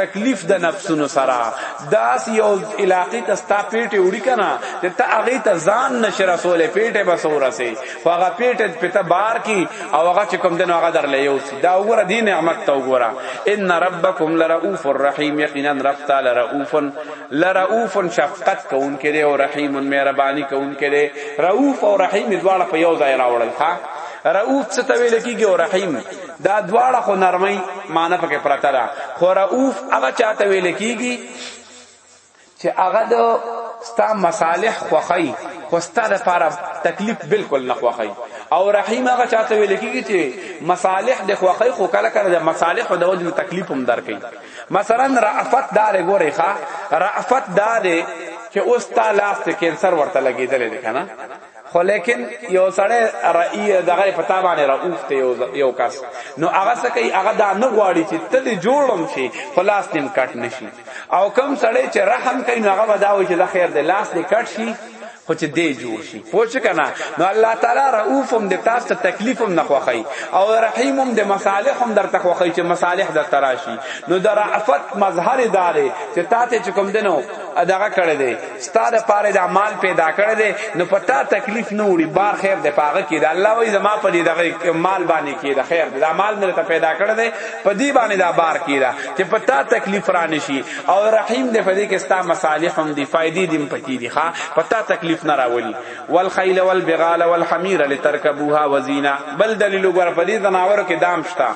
تکلیف د نفسونو سره داس یو علاقې ته ستا پیټه وړي کنه چې ته هغه ته ځان نشه رسولې پیټه بس ورسه خو هغه پیټه پته بار کی او هغه چې کوم دنو هغه درلې یو سي دا وګوره دین نعمت ته وګوره ان ربکم لرؤوف الرحیم یقینا رب تعالی رؤوف لرؤوف شفقت کون کړي او رحیم مهرباني کون کړي رؤوف او رحیم دواړه په یو ځای راوړل ها رؤوف څه ته ویل کیږي او رحیم دا دواړه خو نرمي معنی پکې پرته ده خو رؤوف هغه چاته ویل کیږي چې هغه د ستا مصالح خوخی خو ستا د پاره تکلیف بالکل نه خوخی او رحیم هغه چاته ویل کیږي چې مصالح د خوخی خو کله کله د مصالح د وجه تکلیف هم درکې مثلا رافت دار ګورې ښا رافت دار چې اوس تا لاس ته کینسر ورته لګیدل دي کنه خو لیکن یو سړی رئی دغه پتا باندې رؤف ته یو یو کس نو هغه څه کوي هغه دا نه غواړي چې ته دې جوړم شي خلاص تیم کټ نشي او کم سړی چې رحم کوي نو هغه وداوي چې د خیر د لاس دې کټ شي خو چې دې جوړ شي پوه شو کنه نو الله تعالی رؤوف هم د تاسو ته تکلیف هم نه خوخی او رحیم هم د مصالح هم درته خوخی چې مصالح در تراشي نو د رعفت مظهر داره چې تاسو کوم دنو دغه کړی دی ستا د پاره د مال پیدا کړی دی نو پتا تکلیف نه وړي بار خیر د پاغه کې دا الله وای زما په دې دغه مال باندې کې دا خیر دا مال مې ته پیدا کړی دی په دې باندې دا بار کې دا چې پتا تکلیف را نشي او رحیم دې په دې کې ستا مصالح هم دی فائدې دې پکې دي ښا پتا تکلیف نه راولي والخیل والبغال والحمیر لترکبوها وزینا بل دلیل وګور په دې زناور کې دام شتا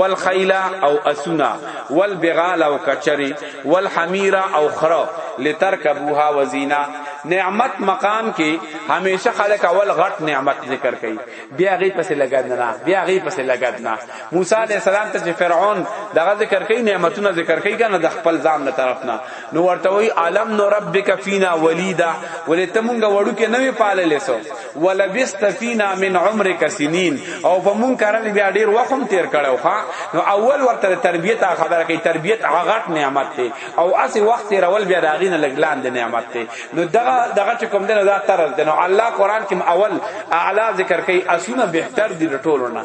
والخیل او اسنا والبغال او کچری والحمیر او خرو لترکبوها وزینا نعمت مقام کې همیشه خلک اول غټ نعمت ذکر کوي بیا غي پس لګد نه بیا غي پس لګد نه موسی علی السلام ته فرعون دغه ذکر کوي نعمتونه ذکر کوي کنه د خپل ځان له طرف نه نو ورته وی عالم نو ربک فینا ولیدا ولته مونږ وړو کې نوې پاللې سو ولبست فینا من عمرک سنین او په مون کرل بیا ډیر وخم تیر کړو ها نو اول ورته تربیت خبره کوي تربیت غغټ نعمت ته او اسی وخت رول بیا داغین لګلان د نعمت ته نو دغه دغه کوم دنه دا ترز نو الله قران کې اول اعلی ذکر کوي اسونه بهتر دي ټولونه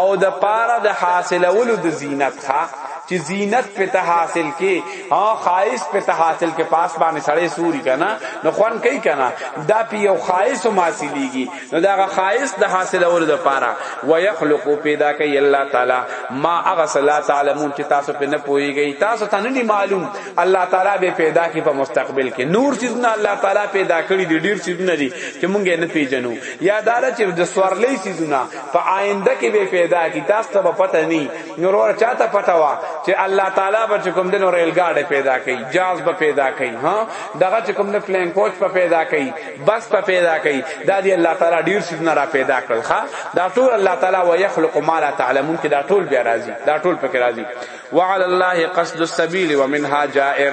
او د پاره د حاصلولو د زینت ښا چې زینت په ته حاصل کې ها خایس په ته حاصل کې پاس باندې سړې سوري کنه نو خوان کوي کنه دا په یو خایس ماسلیږي نو دا خایس د حاصلولو د پاره ويخلق پیدا کوي الله تعالی ما اغسل تعلمون چې تاسو په نه پويږي تاسو ته نه معلوم الله تعالی به پیدا کی په مستقبل کې نور چیز نه الله تعالی پیدا کړی دی ډیر چیز نه دي چې مونږ نه پیژنو یا دا چې د سوارلې چیزونه په آینده کې به پیدا کی تاسو ته پته ني نور ور چاته پته وا چې الله تعالی به کوم دین ریل ګاډي پیدا کوي جاز به پیدا کوي ها دغه چې کوم نه پلان کوچ په پیدا کوي بس په پیدا کوي دا دی الله تعالی ډیر څه نه را پیدا کړل ښا دا ټول الله تعالی و یخلق ما لا تعلمون کې دا ټول بیا راځي دا ټول پکې راځي وعلى الله قصد السبيل ومنها جائر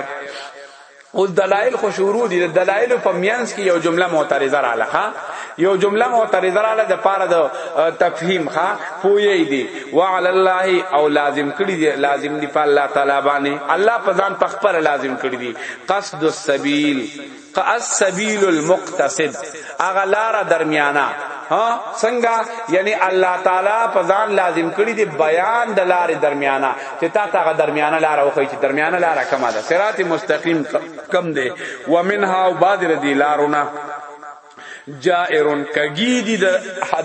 اوس دلایل خو شروع دي دلایل په مینس کې یو جمله معترضه رااله ښا یو جمله معترضه رااله د پاره د تفهیم ښا پوی دی وعلى الله او لازم کړی دی لازم دی په الله تعالی باندې الله په ځان تخپل لازم کړی دی قصد السبیل قصد السبیل المقتصد هغه لار درمیانا ها څنګه یعنی الله تعالی په ځان لازم کړی دی بیان د لار درمیانا چې تا ته هغه درمیانا لار او خو چې درمیانا لار کومه ده صراط مستقیم کم دی ومنها او بعد ردی لارونه جائرون کگی دی د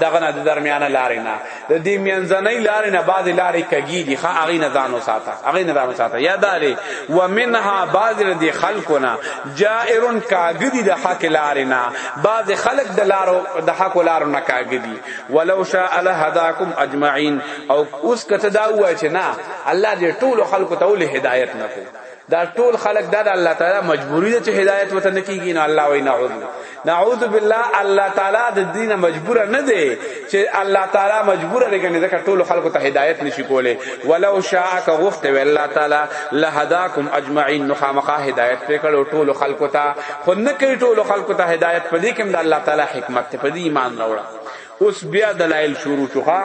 دغه نه درمیانه لارې نه د دې مینځنۍ لارې نه بعضې لارې کږي دي ښه هغې نه ځان وساته هغې نه ځان وساته یا دا دی ومنها بعضې د دې خلکو نه جائرن کاږه دي د حق لارې نه بعضې خلک د لارو د حقو لارو نه کاږه دي ولو شاء لهداکم اجمعین او اوس که ته دا ووایې چې نه الله دې ټولو خلکو ته ولې هدایت نه کړو دا ټول خلق دا د الله تعالی مجبوری ده چې هدایت وته نکیږي نه الله وای نعوذ نعوذ بالله الله تعالی د دینه مجبور نه دی چې الله تعالی مجبور دی کنه ځکه ټول خلق ته هدایت نشي کوله ولو شاء که غفت و الله تعالی لهداکم اجمعین نو خامخا هدایت پکړو ټول خلق ته خو نه کوي ټول خلق ته هدایت پدې کوم د الله تعالی حکمت ته پدې ایمان راوړه اوس بیا دلایل شروع شو ښا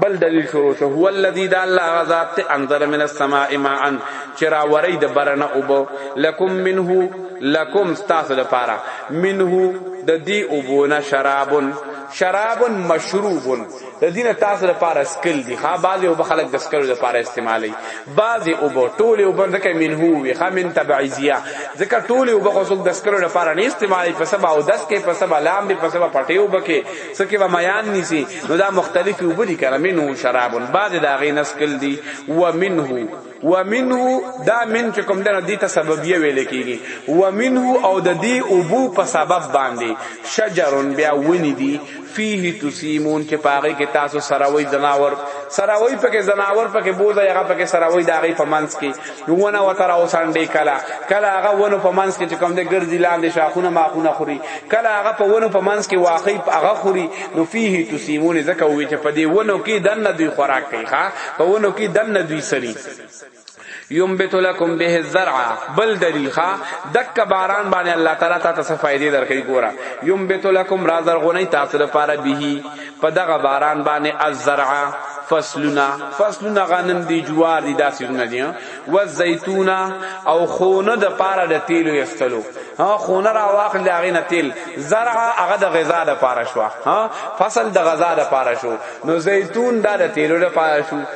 بل دلیل شروع شو هو الذی دا الله غذاب ته انزل من السماء ماء چرا وری د برنه او بو لکم منه لکم تاسو د پاره منه د دی او بونه شرابن شرابن مشروبن د دینه تاسو د پاره سکل دی ښا بعضی او خلک د سکل د پاره استعمالی بعضی او بو ټوله او بند کې من هو وی خمن تبعیزیه ځکه ټوله او بو څوک د سکلو لپاره نه استعمالي په سبا او دس کې په سبا لام به په سبا پټي او بکې سکه به میان نيسي نو دا مختلف او بلی کړه منه شراب بعض دا غي نسکل دي و منه و منه دا من چې کوم دنه دي ته سببیه ویل کیږي و منه او د دې او بو په سبب باندې شجرن بیا ونی دي فيه تسيمون چې پاغي کې تاسو سراوي زناور سراوي پکې زناور پکې بوزه هغه پکې سراوي داغي په منځ کې ونه وتر او سانډې کلا کلا هغه ونه په منځ کې چې کوم دې ګرځي لاندې شاخونه ماخونه خوري کلا هغه په ونه په منځ کې واقعي هغه خوري نو فيه تسيمون ځکه وي چې په دې ونه کې دنه دوی خوراک کوي ښا په ونه کې دنه دوی سري ينبت لكم به الزرع بل دلیخا دک باران باندې الله تعالی تاسو ته فائدې درکې ګورا ينبت لكم رازر غونی تاسو لپاره به په دغه باران باندې الزرع فصلنا فصلنا غنم دی جوار دی داسې نه دي و زيتونا او خونه د پاره د تیلو یستلو ها خونه را واخل دا غینه تیل زرع هغه د غذا د پاره شو ها فصل د غذا د پاره شو نو زيتون دا د تیلو د پاره شو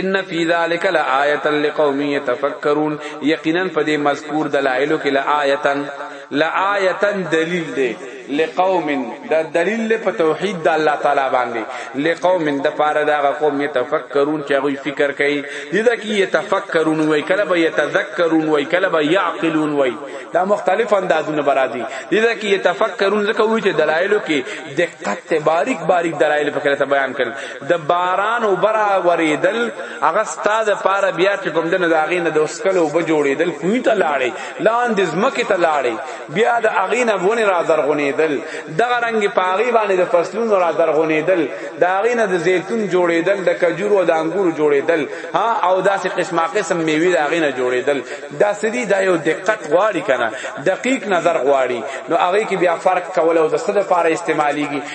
ان فی ذلک لآیه لقوم یتفکرون یقینا په دې مذکور دلایلو کې لآیه لآیه دلیل دی لقوم دا دلیل په توحید د الله تعالی باندې لقوم د پاره دا قوم یتفکرون چې غوی فکر کوي دا کی یتفکرون وای کله به یتذکرون وای کله به یعقلون وای دا مختلف اندازونه برازي دا کی یتفکرون ځکه وی چې دلایلو کې دقت باریک باریک دلایل په کله بیان کړي د باران اوبه را ورېدل هغه ستا دپاره بیا چې کوم دی نو د هغې نه د څښلو اوبه جوړېدل کوهي ته لاړې لاندې ځمکې ته لاړې بیا د هغې نه ونې را زرغونېدل دغه رنګې په هغې باندې د فصلونو را زرغونېدل د هغې نه د زیتون جوړېدل د کجورو او د انګورو جوړېدل ها او داسې قسما قسم میوې د هغې نه جوړېدل دا څه دي دا یو دقت غواړي که نه دقیق نظر غواړي نو هغې کې بیا فرق کول او د څه دپاره استعمالېږي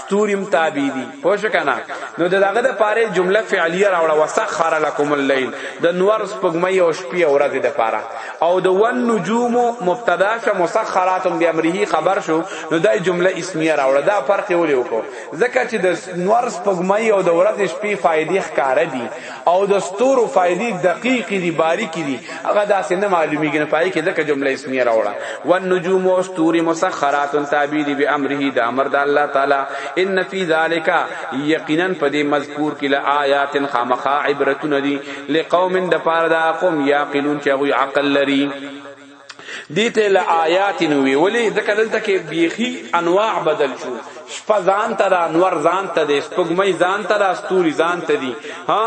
ستوریم تابع دي پوه شو کنه نو دغه د پاره جمله فعلیه راوړه وسخر لكم الليل د نور سپګمې او شپې او ورځې د پاره او د ون نجوم مبتدا ش مسخرات بامره خبر شو نو دای جمله اسمیه راوړه دا فرق یې ولیو کو ځکه چې د نور سپګمې او د ورځې شپې فائدې ښکار دي او د ستورو فائدې دقیق دي باریک دي هغه داسې نه معلومیږي نه پای کې دغه جمله اسمیه راوړه والنجوم واستور مسخرات تعبیر بامره د امر د الله تعالی ان فی ذلک یقینا په دې مذکور کې لا آیات خامخا عبرتون دي لقوم د پاره دا قوم یاقلون چې هغه عقل لري دې ته له آیات نو وی ولې ځکه دلته کې بیخي انواع بدل شو شپه ځان ته دا انور ځان ته دې سپګمې ځان ته دا ستوري ځان ته دي ها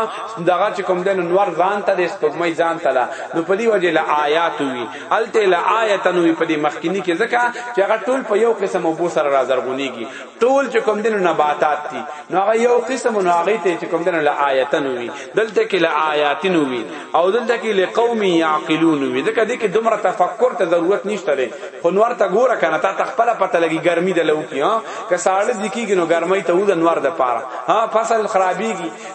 دغه چې کوم دین انور ځان ته دې سپګمې ځان ته دا نو په دې وجه له آیات وی الته له آیات نو په دې مخکینی کې ځکه چې هغه ټول په یو قسم وبو سره راځرغونیږي ټول چې کوم دین نباتات دي نو هغه یو قسم نو هغه ته چې کوم دین له آیاتن وي دلته کې له آیاتن وي او دلته کې له قوم یعقلون وي دغه دې کې دومره تفکر ته ضرورت نشته لري خو نور ته ګوره کنه تا تخپل پته لګي ګرمي د لو کې ها که ساړه ځکیږي نو ګرمي ته ود نور د پاره ها فصل خرابيږي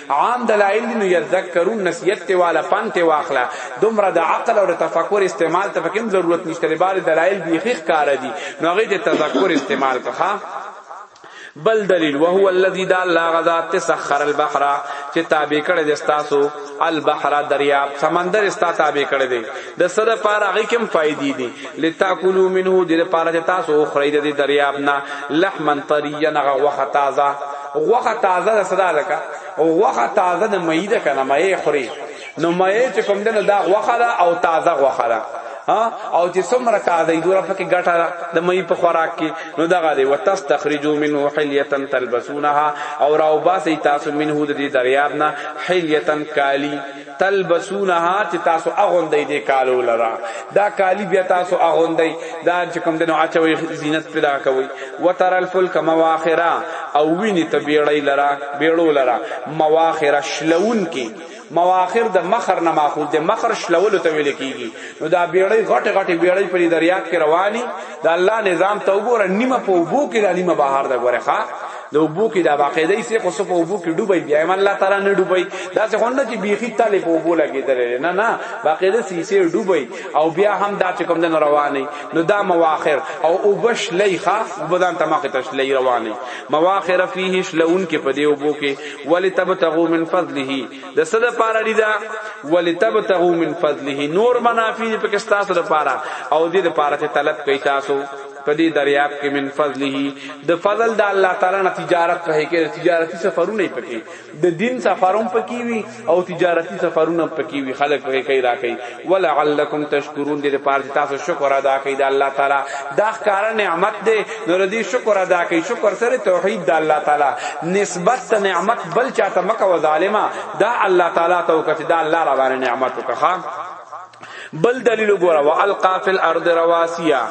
عام دلائل دي نو یذکرون نصیحت ته والا پنت واخلا دومره د عقل او تفکر استعمال ته پکې ضرورت نشته لبار دلائل بیخ کار دي نو هغه ته تذکر استعمال کخه بل دلیل وهو الذی دا الله غزا تسخر البحر چې تابع کړی د استاسو البحر دریاب سمندر استا تابع کړی دی د څه لپاره هغه کوم فائدې دي لتاکلوا منه د لپاره چې تاسو خورئ د دریاب نه لحمن طریا نه غوخه تازه غوخه تازه د صدا لکه غوخه تازه د مې ده کنه مې خوري نو مې چې کوم دنه دا غوخه ده او تازه غوخه ده او چې څومره تازه دوره پکې ګټه د مې په خوراک کې نو دغه دی وتستخرجوا منه حلیه تلبسونها او راو باسي تاسو منه د دریاب نه حلیه کالی تلبسونها چې تاسو اغوندئ دې کالو لرا دا کالی بیا تاسو اغوندئ دا چې کوم دنو اچوي زینت پیدا کوي وتر الفلک مواخرا او ویني ته بیړی لرا بیړو لرا مواخرا شلون کې مواخر د مخر نه ماخوذ د مخر شلول ته ویل کیږي نو دا بیړی غټه غټه بیړی په دریاب کې رواني د الله نظام ته وګوره نیمه په وبو کې د نیمه بهر د غره ښا د وبو کې دا باقاعده سي خو سپ وبو کې ډوبای بیا هم الله تعالی نه ډوبای دا څه خونه چې بیخي تلې په وبو لګیدل نه نه باقاعده سي سي ډوبای او بیا هم دا چې کوم د رواني نو دا مواخر او وبش لیخه وبدان تماقه تش لی رواني مواخر فيه شلون کې په دې وبو کې ولتبتغوا من فضله د صد پارا دي دا ولتبتغوا من فضله نور منافع پکې تاسو لپاره او دې لپاره ته طلب کوي تاسو په دې دریاب کې من فضله د فضل د الله تعالی نه تجارت په کې تجارتي سفرونه پکې د دین سفرون پکې وي او تجارتي سفرونه پکې وي خلک پکې کوي راکې ولعلکم تشکرون دې پاره تاسو شکر ادا کړئ د الله تعالی دا ښکار نعمت دې نور دې شکر ادا کړئ شکر سره توحید د الله تعالی نسبت ته نعمت بل چاته مکه و ظالما دا الله تعالی ته وکړه دا الله را باندې نعمت وکړه بل دلیل وګوره والقا فی الارض رواسیا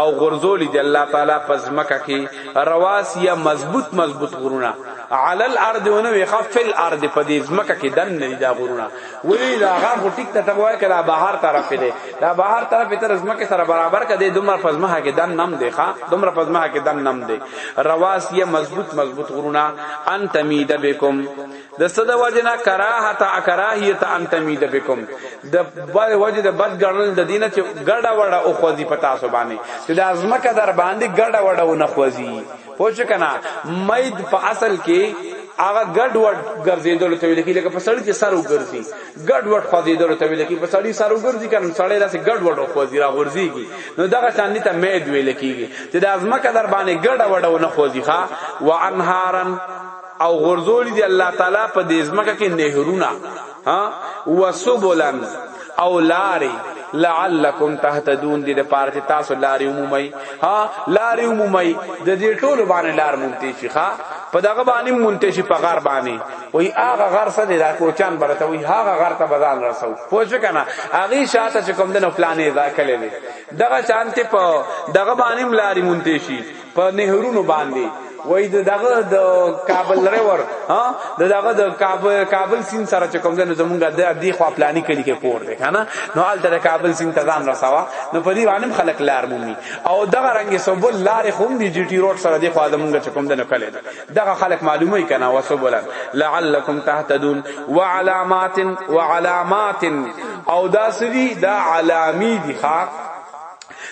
او غرزول دی الله تعالی پزمکه کی رواسیا مضبوط مضبوط غرونه علی الارض ونه وی خف الارض په دې زمکه کې دن نه دا غرونه وی دا غر خو ټیک ته تبوای کړه بهر طرف دی دا بهر طرف تر زمکه سره برابر کده دومره پزمه کې دن نم دی ښا دومره پزمه کې دن نم دی رواسیا مضبوط مضبوط غرونه ان تمید بكم د صد وجنا کراهت اکراهیت ان تمید بكم د بل وجه د بد ګڼل د دینه چې ګډه وډه او خوځي پتا سو باندې چې د ازمکه در باندې ګډه وډه او نه خوځي پوښ کنا مید په اصل کې هغه ګډ وډ ګرځیدل ته ویل کی لکه په سړی چې سر وګرځي ګډ وډ خوځیدل ته ویل کی په سړی سر وګرځي کنه سړی داسې ګډ وډ خوځي را غورځيږي نو دغه شان ته مید ویل کیږي چې د ازمکه در باندې ګډ وډ او نه خوځي ښا وانهارن او غرزول دی الله تعالی په دې ځمکه کې نهرونه ها وسبلن او لاري لعلکم تهتدون دې لپاره چې تاسو لاري عمومي ها لاري عمومي د دې ټولو باندې لار مونته شي ښا په دغه باندې مونته شي په غر باندې وای هغه غر سره دا کوچان برته وای هغه غر ته بدل رسو پوښ کنه هغه شاته چې کوم د نو پلانې دا کړلې دغه شانته په دغه باندې لاري مونته شي په نهرونو باندې وای د دغه د کابل ریور ها د دغه د کابل کابل سین سره چکم ده نو زمونږ د دې خوا پلاني کلی کې کور دی کنه نو الته د کابل سین ته ځان رسوا نو په دې باندې خلک لار مومي او دغه رنگ سبل لار خوم دی جی ټی روډ سره دی خوا زمونږ چکم ده نو کله دغه خلک معلومه کنه وسبلن لعلکم تهتدون وعلامات وعلامات او دا سدي دا علامی دي ښا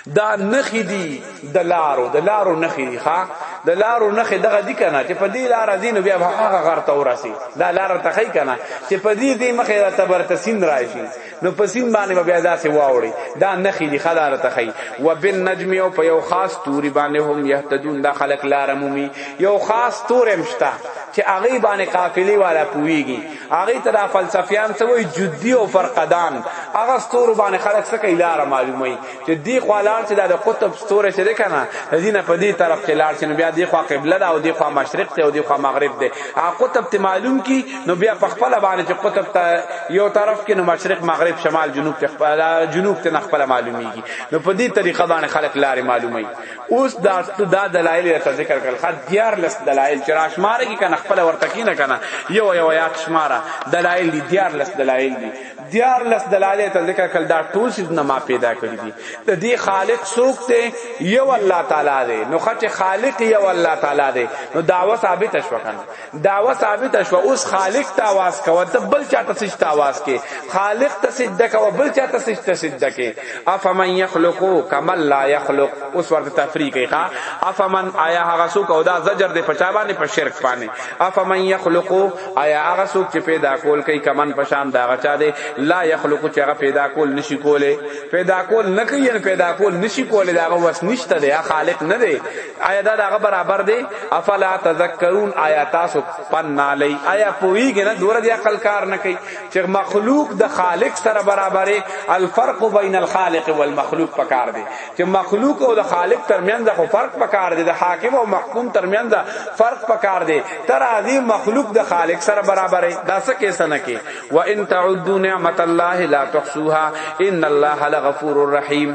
دا نخې دي د لارو د لارو نخې دي ښا د لارو نخې دغه دي کنه چې په دې لار دین بیا هغه غر ته ورسي دا لار ته خی کنه چې په دې دې مخې را تبر تسین راشي نو په سین باندې بیا داسې واوړي دا نخې دي خلار ته خی وبن نجم او په یو خاص توري باندې هم یهتدون دا خلق لار مومي یو خاص تور مشتا چې هغه باندې قافلې والا پويږي هغه ته دا فلسفیان څه وایي جدي او فرقدان هغه ستورو باندې خلک څه کوي لار معلومي چې دی خو لار چې د قطب ستوره چې ده کنه دینه په دې طرف چې لار چې نو بیا دی خو قبله ده او دی خو مشرق ده او دی خو مغرب ده هغه قطب ته معلوم کی نو بیا په خپل باندې چې قطب ته یو طرف کې نو مشرق مغرب شمال جنوب ته خپل جنوب ته خپل معلومیږي نو په دې طریقه باندې خلک لار معلومي اوس دا دا دلایل ته ذکر کړل خا دیار لس دلایل چې راشماره کې کنه خپل ورته کې نه کنه یو یو یاد شماره دلایل دي دیار لس دلایل دي دیار لس دلایل ته ذکر کړل دا ټول څه نه ما پیدا کړی دي ته دی خالق څوک ته یو الله تعالی دی نو خاطر خالق یو الله تعالی دی نو داوا ثابت شو کنه داوا ثابت شو اوس خالق ته आवाज کوه ته بل چاته سجده आवाज کې خالق ته سجده کوه بل چاته سجده سجده کې افمن يخلقو کمل لا يخلق اوس ورته تفریق کوي ها افمن آیا هغه سو کو دا زجر دې پچا باندې په شرک باندې افمن يخلقو آیا هغه سو چې پیدا کول کوي کمن پشان دا غچا دې لا يخلقو چې هغه پیدا کول نشي کوله پیدا کول نه کوي پیدا کول نشي کوله دا وس نشته دی خالق نه دی آیا دا دغه برابر دی افلا تذکرون آیا تاسو پن علی آیا پویږي نه دور دی عقل کار نه کوي چې مخلوق د خالق سره برابرې الفرق بین الخالق والمخلوق پکار دی چې مخلوق او د خالق ترمنځ خو فرق پکار دی د حاکم او محکوم ترمنځ فرق پکار دی تر هغه مخلوق د خالق سره برابرې دا څه کیسه نه کوي و ان تعدوا نعمت الله لا تحصوها ان الله لغفور رحیم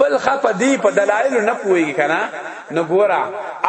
بل خپ دی په دلایل نه پوي کنه نو ګورا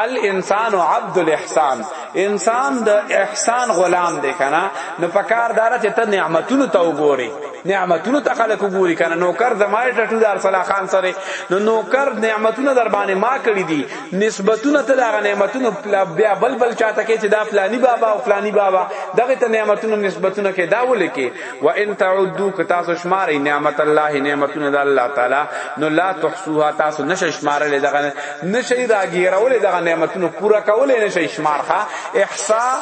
الانسان عبد الاحسان انسان د احسان غلام دی کنه نو په کار دار چې ته نعمتونو ته وګوري نعمتونو ته خلق وګوري کنه نوکر زمای ټټو دار صلاح خان سره نو نوکر نعمتونو در باندې ما کړی دي نسبتونه ته دغه نعمتونو بیا بل بل چاته کې چې دا فلانی بابا او فلانی بابا دغه ته نعمتونو نسبتونه کې دا ولکه و ان تعدو که تاسو شمارئ نعمت الله نعمتونه د الله تعالی نو لا تحصوها تاسو نشئ شمارل دغه نشئ راګیرول دغه نعمتونه پورا کول نشئ شمارخه احصاء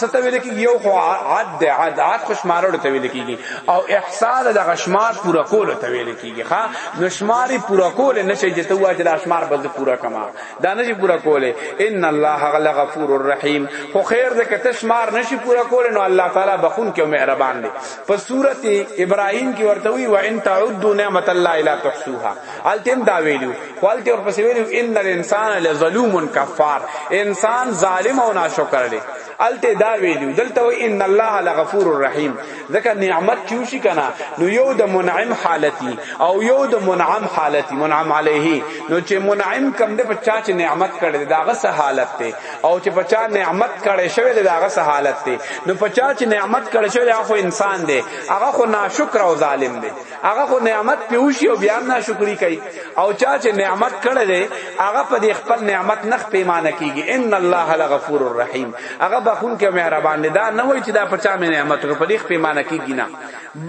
څه ویل کی یو خو عد عد عد خو شمارل ته ویل کیږي او احصاء دغه شمار پورا کول ته ویل کیږي ښا نو شماري پورا کول نشئ چې ته واجب شمار بز پورا کما دا نشي پورا کوله ان الله غل غفور الرحیم خو خیر دې کته شمار نشي پورا کوله نو الله تعالی بخون کې مهربان دی په سورته ابراهیم کې ورته وی و ان تعدوا نعمت الله لا تحصوها التم دا ویلو خپل تور پس ویلو ان الانسان لظلوم کفار انسان ظالم او ناشکر دی الته دا ویلو دلته وی ان الله لغفور الرحیم ځکه نعمت چوشي کنه نو یو د منعم حالتي او یو د منعم حالتي منعم علیه نو چې منعم کم ده په چا چې نعمت کړي دا غسه حالت ته او چې په چا نعمت کړي شوی دا غسه حالت ته نو په چا چې نعمت کړي شوی هغه انسان دی هغه خو ناشکر او ظالم دی هغه خو نعمت پیوشي او بیا ناشکری کوي او چا چې نعمت کړی دی هغه په دې خپل نعمت نخ پیمانه کیږي ان الله لغفور الرحیم هغه بخون کې مهربان دی دا نه وای چې دا پچا مې نعمت کړ په دې پیمانه کیږي نه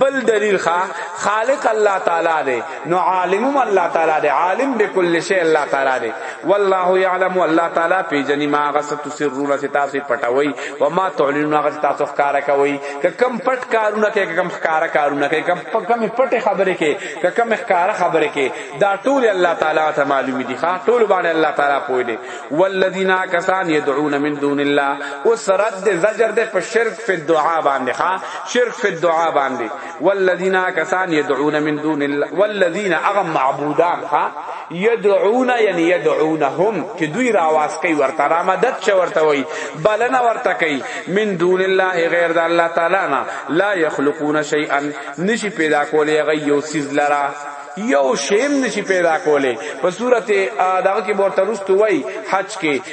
بل دلیل خا خالق الله تعالی دی نو عالم الله تعالی دی عالم بكل شی الله تعالی دی والله یعلم الله تعالی پیجنی ما غست سرونه تاسو پټوي و ما تعلنون غست تاسو ښکارا کوي که کم پټ کارونه کوي که کم ښکارا کارونه کوي کم کم پټ خبره کوي که کم ښکارا خبره کوي دا ټول الله تعالی ته معلوم دي ښا ټول باندې الله تعالی پوي دي والذین کسان يدعون من دون الله وسرد دي زجر دي په شرک فی الدعاء باندې ښا شرک فی الدعاء باندې والذین کسان يدعون من دون الله والذین اغم معبودان ښا یدعون یعنی یدعونهم چې دوی راواز کوي ورته را مدد چې ورته وي بلنه ورته کوي من دون الله غیر د الله تعالی نه لا یخلقون شیئا نشي پیدا کولی غیو سیز لرا یو شیم نشي پیدا کولی په صورت دغه کې ورته رستو وای حج کې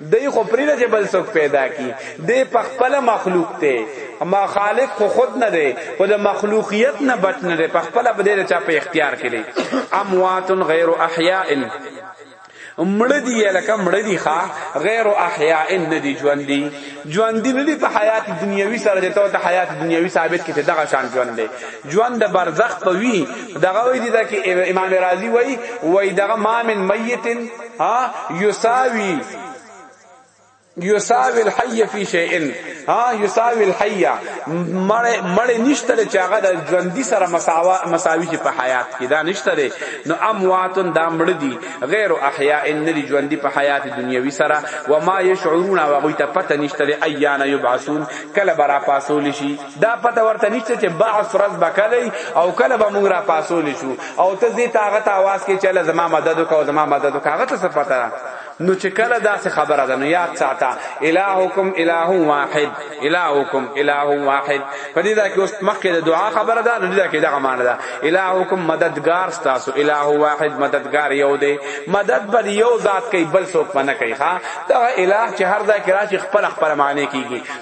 دی خو پریده چې بل څوک پیدا کی دی په خپل مخلوق ته ما خالق خو خود نه دی خو د مخلوقیت نه بچ نه دی په خپل بده چا په اختیار کې دی اموات غیر احیاء مړه دی لکه مړه دی ښا غیر احیاء نه دی ژوند دی ژوند دی نه دی په حیات دنیوي سره دی ته حیات دنیوي ثابت کړي دغه شان ژوند دی ژوند د برزخ په وی دغه وی دی دا کې امام رازی وای وای دغه ما من میتن ها یساوی یساوی الحی فی شیئن ها یساوی الحی مړ مړ نشته چې هغه د ژوندۍ سره مساوا مساوی شي په حیات کې دا نشته نو امواتن دا مړ دي غیر احیاء ان لري ژوندۍ په حیات دنیوي سره و ما یشعرون هغه ته پته نشته ایان یبعثون کله برا پاسول شي دا پته ورته نشته چې بعث ورځ بکلی او کله به موږ را پاسول شو او ته زی تاغه ته आवाज کې چله زما مدد وکاو زما مدد وکاغه ته پته نو چې کله دا څه خبره ده نو یاد ساته الہکم الہ واحد الہکم الہ واحد په دې دا کې اوس مخکې د دعا خبره ده نو دا کې دا معنی ده الہکم مددگار تاسو الہ واحد مددگار یو دی مدد بل یو ذات کوي بل څوک پنه کوي ها دا الہ چې هر ځای کې راشي خپل خپل معنی کیږي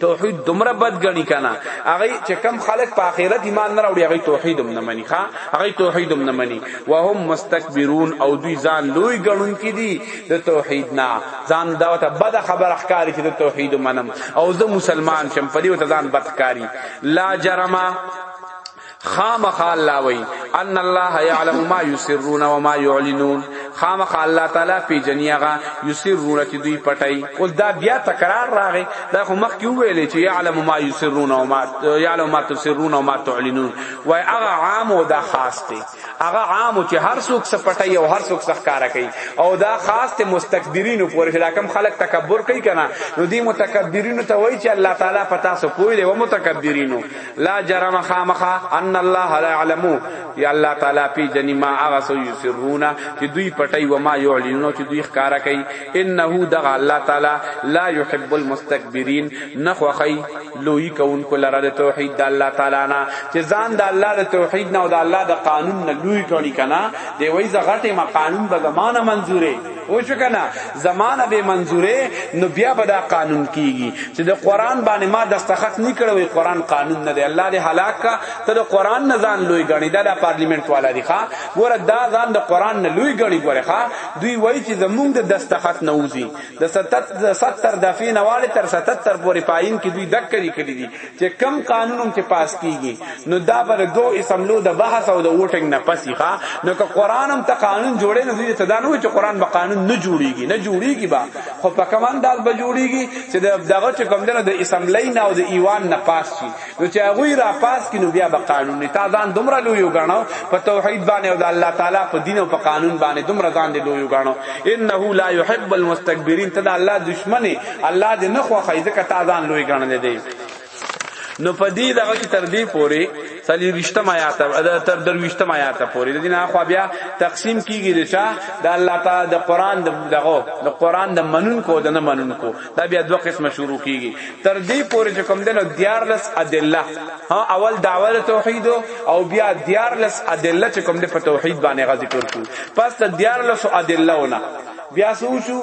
توحید دومره بد غنی کنه هغه چې کم خلک په آخرت ایمان نه راوړي هغه توحید هم نه مني ښا هغه توحید هم نه مني وهم مستكبرون او دوی ځان لوی غنون کې دي د توحید نه ځان دا ته بد خبر اخکاری چې د توحید منم او زه مسلمان شم په دې ته ځان بدکاری لا جرمه خامخ الله وی ان الله يعلم ما يسرون وما يعلنون خامخ الله تعالی پی جنیغه يسرون چې دوی پټای اوس دا بیا تکرار راغی دا خو مخ کیو ویلې چې يعلم ما يسرون وما يعلم ما تسرون وما تعلنون وای هغه عام او دا خاص دی هغه عام چې هر څوک څه پټای او هر څوک څه ښکارا کوي او دا خاص ته مستكبرین پورې دا کم خلک تکبر کوي کنه نو دی متکبرین ته وای چې الله تعالی پتا سو پوی دی و متکبرینو لا جرم خامخا ان الله لا يعلم یا الله تعالی پی جنی ما هغه سو یسرونا چې دوی پټي و ما یعلنون چې دوی ښکارا کوي انه دغه الله تعالی لا يحب المستكبرين نخوخی لوی کون کو لره د توحید د الله تعالی نه چې ځان د الله د توحید نه او د الله د قانون نه لوی کړي کنا دی وای زغټه ما قانون به زمانه منزوره او شو کنه زمانه به منظوره نو بیا به دا قانون کیږي چې د قران باندې ما دستخط نه کړوي قران قانون نه دی الله دې هلاک کا ته د قران نه ځان لوی غني دا د پارلیمنت والا دی ښا ګوره دا ځان د قران نه لوی غني ګوره ښا دوی وایي چې زمونږ د دستخط نه وځي د 70 دفعې نه واړې تر 77 پورې پاین کې دوی دک کړی کړی دي چې کم قانونم چې پاس کیږي نو دا بر دو اسمبلو د بحث او د ووټینګ نه پسی ښا نو که قرانم ته قانون جوړې نو دې ته دا نو چې قران به قانون نه جوړیږي نه جوړیږي با خو په کوم انداز به جوړیږي چې د دغه چې کوم دنه د اسمبلی نه او د ایوان نه پاس شي نو چې هغه را پاس کینو بیا به قانون نه تا ځان دومره لوی وګڼو په توحید باندې او د الله تعالی په دین او په قانون باندې دومره ځان دې لوی وګڼو انه لا يحب المستكبرین ته د الله دشمنه الله دې نه خوخه ځکه تا ځان لوی ګڼل دی نو په دې دغه کې تر دې پوري سلی رښتم آیات تر دروښتم آیات پوري د دین اخو بیا تقسیم کیږي د چا د الله تعالی د قران د دغه د قران د منون کو د نه منون کو دا بیا دوه قسمه شروع کیږي تر دې پوري چې کوم دنو دیارلس ادله ها اول دعوه توحید او بیا دیارلس ادله چې کوم د توحید باندې غزي کړو پس د دیارلس ادله ونه بیا سوچو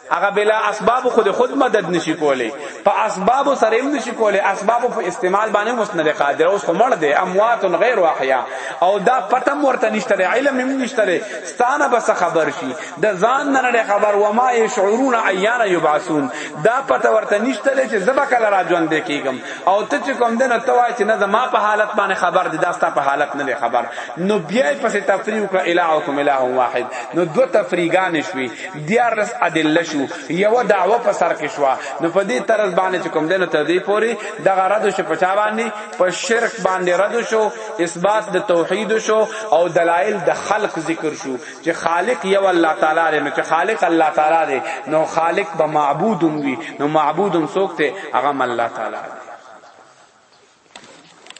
هغه بلا اسباب خود خود مدد نشي کولی په اسباب سره هم نشي کولی اسباب په استعمال باندې مسند قادر اوس خمړ دي اموات غیر احیا او دا پته مرته نشته علم هم نشته ستانه بس خبر شي د ځان نه نه خبر و ما یشعرون ایان یبعثون دا پته ورته نشته چې زبا کله را ژوند کیږم او ته چې کوم دنه توا چې نه ما په حالت باندې خبر دي دا ستا په حالت نه خبر نو بیا پس تفریق الهکم اله واحد نو دو تفریقان شوي دیارلس ادله شو یو دعوه په سر کې شو نو په دې طرز باندې چې کوم دنه تر دې پوري دغه رد شو په چا باندې په شرک باندې رد شو اثبات د توحید شو او دلایل د خلق ذکر شو چې خالق یو الله تعالی دی نو چې خالق الله تعالی دی نو خالق به معبود وي نو معبود هم څوک دی هغه الله تعالی دی